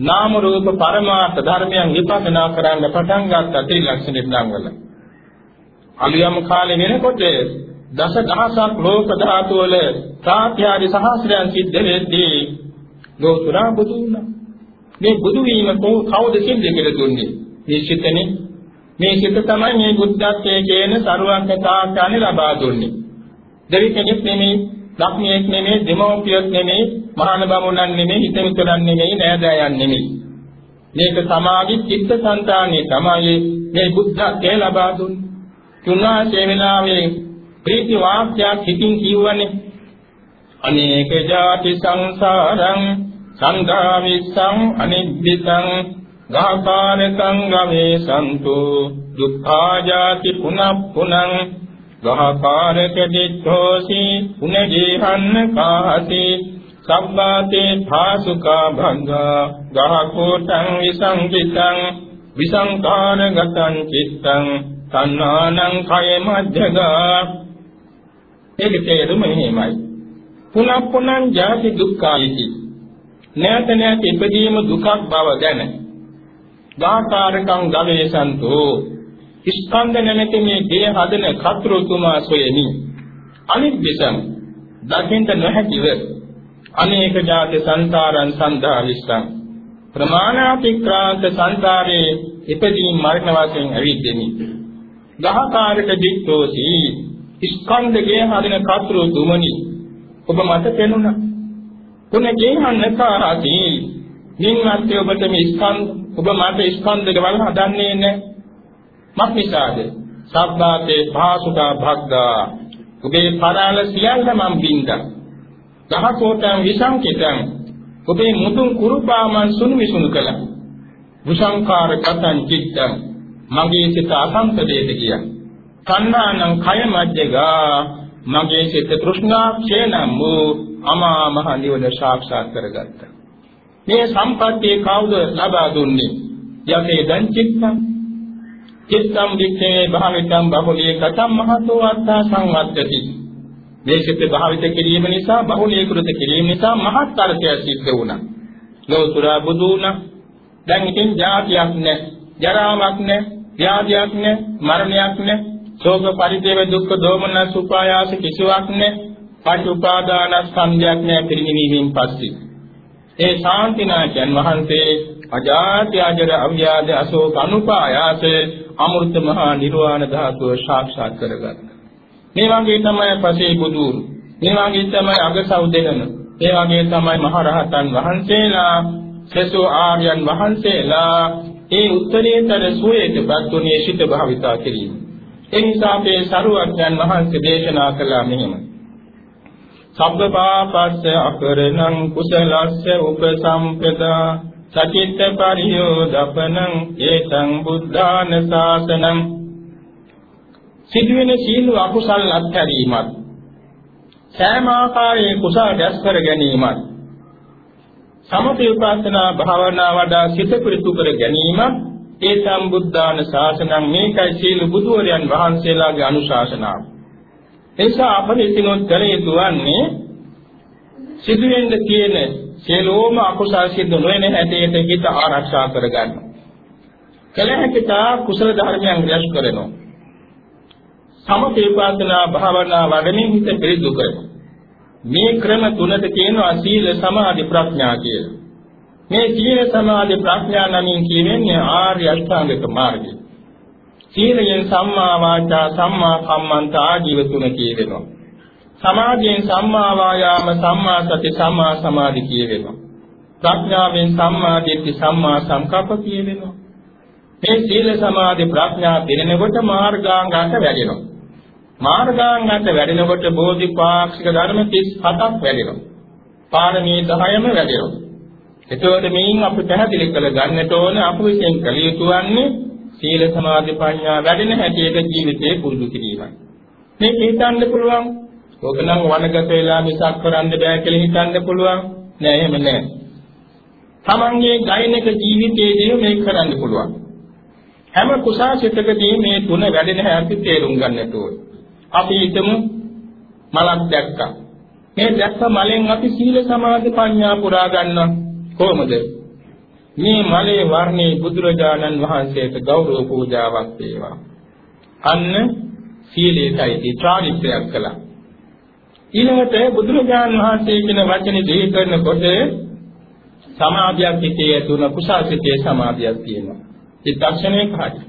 නාම රූප පරමාර්ථ ධර්මයන් විපස්සනා කරන්න පටන් ගත්තා ත්‍රිලක්ෂණෙන් නම් අලියම් කාලේ වෙනකොට දස දහසක් ලෝක ධාතු වල ප්‍රාත්‍යාදි සහස්‍රයන් සිද්ධ වෙද්දී ලෝතුරා බුදු වුණා. මේ බුදු වීම කවුද සිද්ධ කියලා දුන්නේ? මේ සිතනේ මේ සිත තමයි මේ බුද්ධත්වයේ කියන සරුවක්තාඥානෙ ලබා දුන්නේ. දෙවි කෙනෙක් නෙමෙයි, ලක්ෂණයක් නෙමෙයි, දෙමෝපියෙක් නෙමෙයි, මහාන බමුණන් නෙමෙයි, හිතමිතුරන් නෙමෙයි, නෑදෑයන් නෙමෙයි. මේක සමාධි චිත්ත සංතානිය තමයි මේ බුද්ධත්වයේ ලබා දුන්නේ. තුන්වහන්සේ වෙනාවේ ප්‍රීති වාක්‍යයක් හිතින් කියවනේ අනේක ජාති සංසාරං සංඝා විස්සං අනිද්දිතං ගාකාරකං ගමේ සන්තු දුක්ඛා ජාති පුනප්පුනං ගහකාරක දිත්තෝසි පුනජීහන්න කාහති සබ්බාතේ භාසුකා භංගා ගහකෝටං විසංකිතං විසංකාරගතං චිත්තං තණ්හානං කය මධ්‍යගා ඒක තේරුම එහෙමයි. පුනප්පුනං ජාති දුක්ඛායිති. නැත නැත ඉපදීම දුකක් බව දැන දාකාරකං ගවේසන්තෝ. ස්කන්ධ නැමැති මේ ගේ හදන කතෘතුමා සොයමි. අනිබ්බසං දකින්ට නොහැකිව අනේක ජාති සංසාරං සන්දා විස්සං ප්‍රමාණාතික්‍රාන්ත සංසාරේ ඉපදීම මරණ වශයෙන් ඇවිද්දෙමි. ගහකාරක දික්තෝසි ස්කන්ධයේ හදන කතෘතුමනි. ඔබ මට පෙනුණා. තුනකින් හන්නකාරාති නින්වත් ඔබට මේ ස්කන්ධ ඔබ මට ස්කන්ධ ගවල් හදන්නේ නැහැ. මක් නිසාද? සබ්බාතේ භාසුකා භග්ගා. ඔබේ පරාල සියල්ල මම් බින්දා. දහකෝටං විසංකිතං. ඔබේ මුතුන් කුරුපාමන් සුණු විසුණු කළා. විසංකාර කතං චිත්තං. මගේ සිත අසංකදේට ගියා තණ්හානම් කය මැජ්ජගා. මගේ සිත තෘෂ්ණා ක්ෂේනම් වූ. අමා මහ නිවන සාක්ෂාත් කරගත්තා. මේ සම්පත්තිය කවුද ලබා දුන්නේ? යකේ දන් චිත්තං චිත්තං වික්ඛේ භාවිතං බහුලී කතම් මහතෝ අත්තා සංවත්තති. මේ සිත භාවිත කිරීම නිසා බහුලී කෘත කිරීම නිසා මහත් අර්ථය සිද්ධ වුණා. ලෝතුරා බුදු වුණා. දැන් ඉතින් જાතියක් නැහැ, ජරාවක් නැහැ, ව්‍යාධියක් නැහැ, මරණයක් නැහැ. ශෝක පරිදේව දුක්ඛ දෝමන සුපායාස කිසිවක් නැහැ. පංච උපාදානස්කන්ධයක් නෑ පිරිනිවීමෙන් පස්සේ. ඒ ශාන්තිනායකයන් වහන්සේ අජාති අජර අව්‍යාද අශෝක අනුපායාස අමෘත මහා නිර්වාණ ධාතුව සාක්ෂාත් කරගත්තා. මේ වගේ තමයි පසේ බුදු. මේ වගේ තමයි අගසව් දෙනන. මේ වගේ තමයි මහරහතන් වහන්සේලා සසෝ ආර්යයන් වහන්සේලා ඒ උත්තරීතර සුවේටපත් වුණේ සිත භාවිතා කිරීම. ඒ නිසා මේ සරුවඥන් වහන්සේ දේශනා කළා මෙහෙම. සබ්බපාපස්ස අකරණං කුසලස්ස උපසම්පදා සචිත්ත පරියෝදපනං ඒතං බුද්ධාන ශාසනං සිදුවෙන සීල අකුසල් අත්හැරීමත් සෑම ආකාරයේ කුසල දැස් කර ගැනීමත් සමථ විපස්සනා භාවනා වඩා සිත පිරිසු කර ගැනීමත් ඒ සම්බුද්ධාන ශාසනං මේකයි සීල බුදුවරයන් වහන්සේලාගේ අනුශාසනාව. එනිසා අප විසිනුත් කළ යුතු වන්නේ සිදුවෙන්න තියෙන සියලුම අකුසල් සිද්ධ නොවන හැටියට හිත ආරක්ෂා කරගන්න. කල හැකිතා කුසල ධර්මයන් රැස් කරනවා. සමථේපාසනා භාවනා වඩමින් හිත පිරිදු කරනවා. මේ ක්‍රම තුනට කියනවා සීල සමාධි ප්‍රඥා කියලා. මේ සීල සමාධි ප්‍රඥා නමින් කියන්නේ ආර්ය අෂ්ටාංගික මාර්ගය. සීලයෙන් සම්මා වාචා සම්මා කම්මන්ත ආජීව තුන කියවෙනවා. සමාධියෙන් සම්මා වායාම සම්මා සති සම්මා සමාධි කියවෙනවා. ප්‍රඥාවෙන් සම්මා දිට්ඨි සම්මා සංකප්ප කියවෙනවා. මේ සීල සමාධි ප්‍රඥා පිරෙනකොට මාර්ගාංගයන්ට වැඩෙනවා. මාර්ගාංගයන්ට වැඩෙනකොට බෝධිපාක්ෂික ධර්ම 37ක් වැඩෙනවා. පාරමී 10ම වැඩෙනවා. එතකොට මේන් අපි පැහැදිලි කළ ගන්නට ඕන අප විසින් කළ යුතු වන්නේ සීල සමාධි ප්‍රඥා වැඩෙන හැටියට ජීවිතේ පුරුදු කිරීමයි. මේක හිතන්න පුළුවන්. ඕක නම් වනගත වෙලා මිසක් කරන්න බෑ කියලා හිතන්න පුළුවන්. නෑ එහෙම නෑ. තමන්ගේ දෛනික ජීවිතයේදී මේක කරන්න පුළුවන්. හැම කුසාසිතකදී මේ තුන වැඩෙන හැටි තේරුම් ගන්නට ඕනේ. අපි හිතමු මලක් දැක්කා. මේ දැක්ක මලෙන් අපි සීල සමාධි ප්‍රඥා පුරා ගන්නවා කොහොමද? මේ මලේ වර්ණේ බුදුරජාණන් වහන්සේට ගෞරව පූජාවක් වේවා. අන්න සීලයටයි චාරිත්‍රයක් කළා. ඊළඟට බුදුරජාණන් වහන්සේ කියන වචනේ දෙහි කරනකොට සමාධියක් හිතේ තුන කුසාසිතේ සමාධියක් තියෙනවා. චිත්තක්ෂණේ කාටි.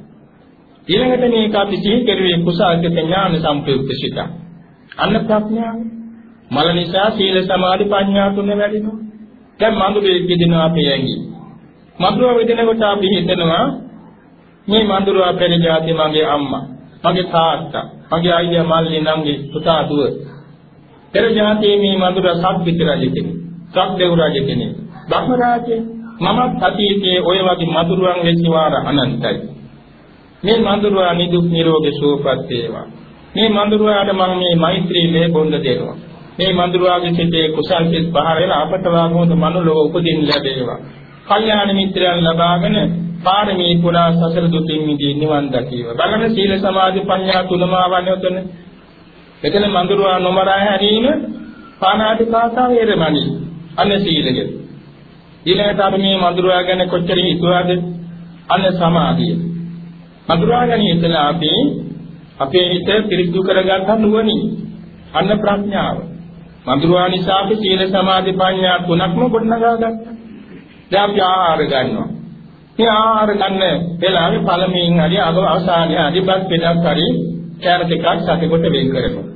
ඊළඟට මේක අපි සිහි කරුවේ කුසාසිත ඥාන සම්ප්‍රයුක්ත සිත. අන්න ප්‍රඥාව. මල නිසා සීල සමාධි ප්‍රඥා තුන වැඩිනවා. දැන් මඳුරේ කියනවා අපි ඇඟි. මඳුරා විදිනකොට අපි හිතනවා මේ මඳුරා පෙර જાති මගේ අම්මා, මගේ තාත්තා, මගේ අයියා මල්ලි නංගි පුතා දුව. පෙර જાතියේ මේ මඳුරා සත්විත රජ කෙනෙක්, සත්දේව රජ කෙනෙක්, බ්‍රහ්ම රාජේ. මමත් අතීතයේ ඔය වගේ මඳුරාන් වෙච්ච වාර අනන්තයි. මේ මඳුරා නිදුක් නිරෝගී සුවපත් වේවා. මේ මඳුරාට මම මේ මෛත්‍රී මේ බොඳ දෙනවා. මේ මඳුරාගේ සිතේ කුසල් සිත් පහර වෙන අපට වාගමත මනුලෝක උපදින් ලැබේවා. කල්යාණ මිත්‍රයන් ලබාගෙන පාරමී පුරා සසර දුකින් මිදී නිවන් දකීව. බලන්න සීල සමාධි ප්‍රඥා තුනම ආවන්නේතන. මෙතන මඳුරවා නොමරා හැරීම පානාතිපාතා වේරමණී අන්න සීලය. ඊළඟට අපි මේ මඳුරවා ගැන කොච්චර හිතුවාද? අන්න සමාධිය. මඳුරවා ගැන ඉතලා අපි අපේ හිත පිරිසිදු කරගන්න නුවණින් අන්න ප්‍රඥාව. මඳුරවා නිසා අපි සීල සමාධි ප්‍රඥා තුනක්ම ගොඩනගා ගන්නවා. දැන් අපි ආහාර ගන්නවා. මේ ආහාර ගන්න වෙලාවේ පළමුවෙන් හරි අග අවසානයේ හරි බත් පිටක් හරි කෑම ටිකක් සතෙකුට වෙන් කරනවා.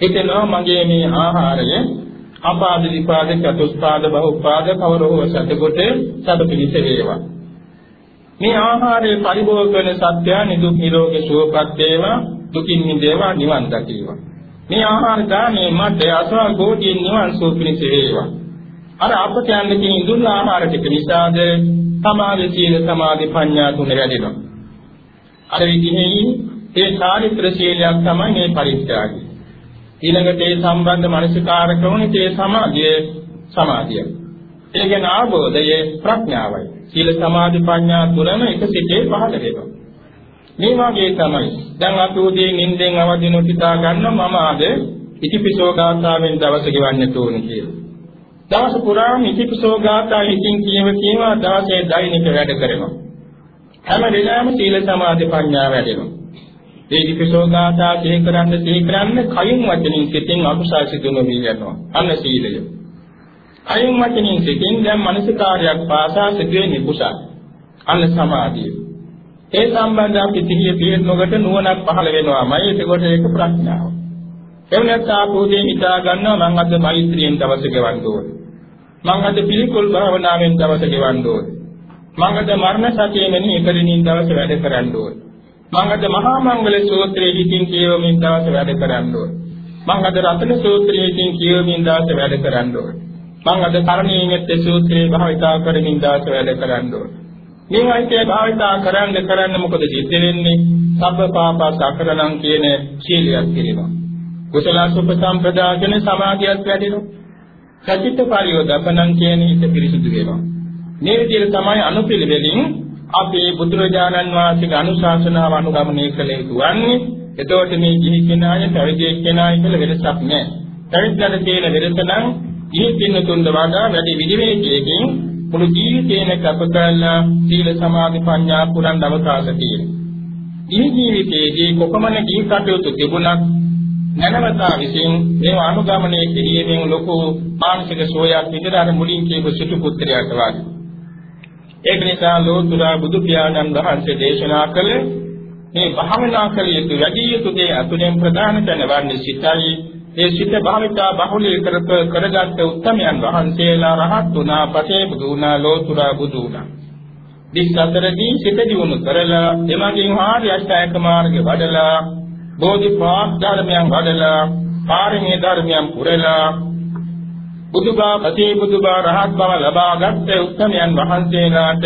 හිතෙනවා මගේ මේ ආහාරය අපාද විපාද චතුස්පාද බහුපාද කවරෝ සතකොට සබ පිණිස වේවා මේ ආහාරය පරිභෝග කරන සත්‍ය නිදුක් නිරෝගී සුවපත් වේවා දුකින් මිදේවා නිවන් දකීවා මේ ආහාර දානේ මට අසවල් භෝජින් නිවන් සුව පිණිස වේවා අර අපට යන්න කියන දුන්න ආහාර ටික නිසාද සමාධි සීල සමාධි ප්‍රඥා තුන වැඩෙනවා අර විදිහේ ඒ චාරිත්‍ර ශීලයක් තමයි මේ පරිත්‍යාගය ඊළඟට ඒ සම්බන්ධ මානසිකාර ක්‍රමනේ ඒ සමාධිය සමාධිය. ඒ කියන්නේ ආબોධයේ ප්‍රඥාවයි. සීල සමාධි ප්‍රඥා තුනම එක සිටේ පහළ වෙනවා. මේ වගේ තමයි. දැන් අපි උදේ නිින්දෙන් අවදින පිටා ගන්න මම අද ඉතිපිසෝ ගාථාවෙන් දවස ගෙවන්න ඕනේ කියලා. දවස පුරාම ඉතිපිසෝ ගාථා හිතින් කියව කියවා දවසේ දෛනික වැඩ කරනවා. හැම වෙලාවෙම සීල සමාධි ප්‍රඥා වැඩෙනවා. ඒ විපසෝ ගාථා සිහි කරන්න සිහි කරන්න කයින් වචනින් සිතින් අකුසල් සිදු නොවී යනවා. අන්න සීලය. කයින් වචනින් සිතින් දැන් මානසිකාර්යයක් පාසා සිදුවෙන්නේ කුසල. අන්න සමාධිය. ඒ සම්බන්ධ අපි සිහිය පිළිනොකට නුවණක් පහළ වෙනවාමයි ඒකකොට ඒක ප්‍රඥාව. එවනත් ආපෝදේ හිතා ගන්නවා මම අද මෛත්‍රියෙන් දවස ගෙවන්න ඕනේ. මම අද පිළිකුල් භාවනාවෙන් දවස ගෙවන්න ඕනේ. මම අද මරණ සතියෙ මෙහි කරමින් දවස වැඩ කරන්න ඕනේ. මම අද මහා මංගල සූත්‍රයේ හිතින් කියවමින් දවස වැඩ කරන්න ඕන. මම අද රතන සූත්‍රයේ හිතින් කියවමින් දවස වැඩ කරන්න ඕන. මම අද කරණීයමෙත් සූත්‍රයේ භාවිතා කරමින් දවස වැඩ කරන්න ඕන. මේ වයිතේ භාවිතා කරන්න කරන්න මොකද සිද්ධ වෙන්නේ? සබ්බ පාපස් අකරණම් කියන ශීලයක් පිළිනවා. කුසල සුපසම්පදා කියන සමාධියක් වැඩෙනවා. සචිත්ත පරියෝදපණම් කියන හිත පිරිසුදු වෙනවා. මේ විදිහට තමයි අනුපිළිවෙලින් අපේ බුදුරජාණන් වහන්සේගේ අනුශාසනාව අනුගමනය කළ යුතු වන්නේ. එතකොට මේ ගිහි කෙනාය පැවිදි කෙනාය කියලා වෙනසක් නැහැ. පැවිද්දට තියෙන වෙනස නම් ගිහි පින්නතුන්ද වඩා වැඩි විදිහේකින් මුළු ජීවිතේම කැප කරලා සීල සමාධි ප්‍රඥා පුරන් අවකාශ තියෙනවා. ගිහි ජීවිතයේදී කොපමණ ගිහි කටයුතු තිබුණත් නැනවතා විසින් මේව අනුගමනය කිරීමෙන් ලොකු මානසික සෝයක් විතර අර මුලින් කියපු සිටු පුත්‍රයාට වගේ. ඒක නිසා ලෝතුරා බුදු පියාණන් වහන්සේ දේශනා කළ මේ භාවනා කළ යුතු වැඩි යුතු දේ අතුරෙන් ප්‍රධාන තැන වන්නේ සිතයි. ඒ සිත භාවිතා බහුලී කරත කරගත් උත්තමයන් වහන්සේලා රහත් වුණා, පසේ බුදු වුණා, ලෝතුරා බුදු වුණා. දිස්සතරදී සිත දියුණු කරලා එමගින් ආර්ය අෂ්ටාංග මාර්ගය වඩලා බෝධිපාක් ධර්මයන් වඩලා පාරමී ධර්මයන් පුරලා බුදුබා පතේ බුදුබා රහත් බව ලබාගත් උත්තමයන් වහන්සේලාට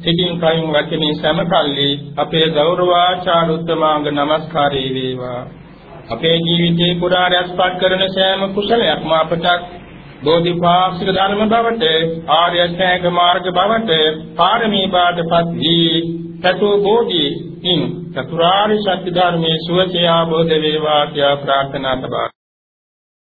සිතින් කයින් වචනේ සමකල්ලි අපේ ගෞරවාචාර උත්තමාංග නමස්කාරය වේවා. අපේ ජීවිතේ පුරා රැස්පත් කරන සෑම කුසලයක්ම අපට බෝධිපාක්ෂික ධර්ම බවට ආර්ය අෂ්ටාංග මාර්ග බවට පාරමී බාටපත් වී සතු බෝධි ඉන් චතුරාර්ය සත්‍ය ධර්මයේ සුවසේ ආબોධ වේවා කියා ප්‍රාර්ථනා තබා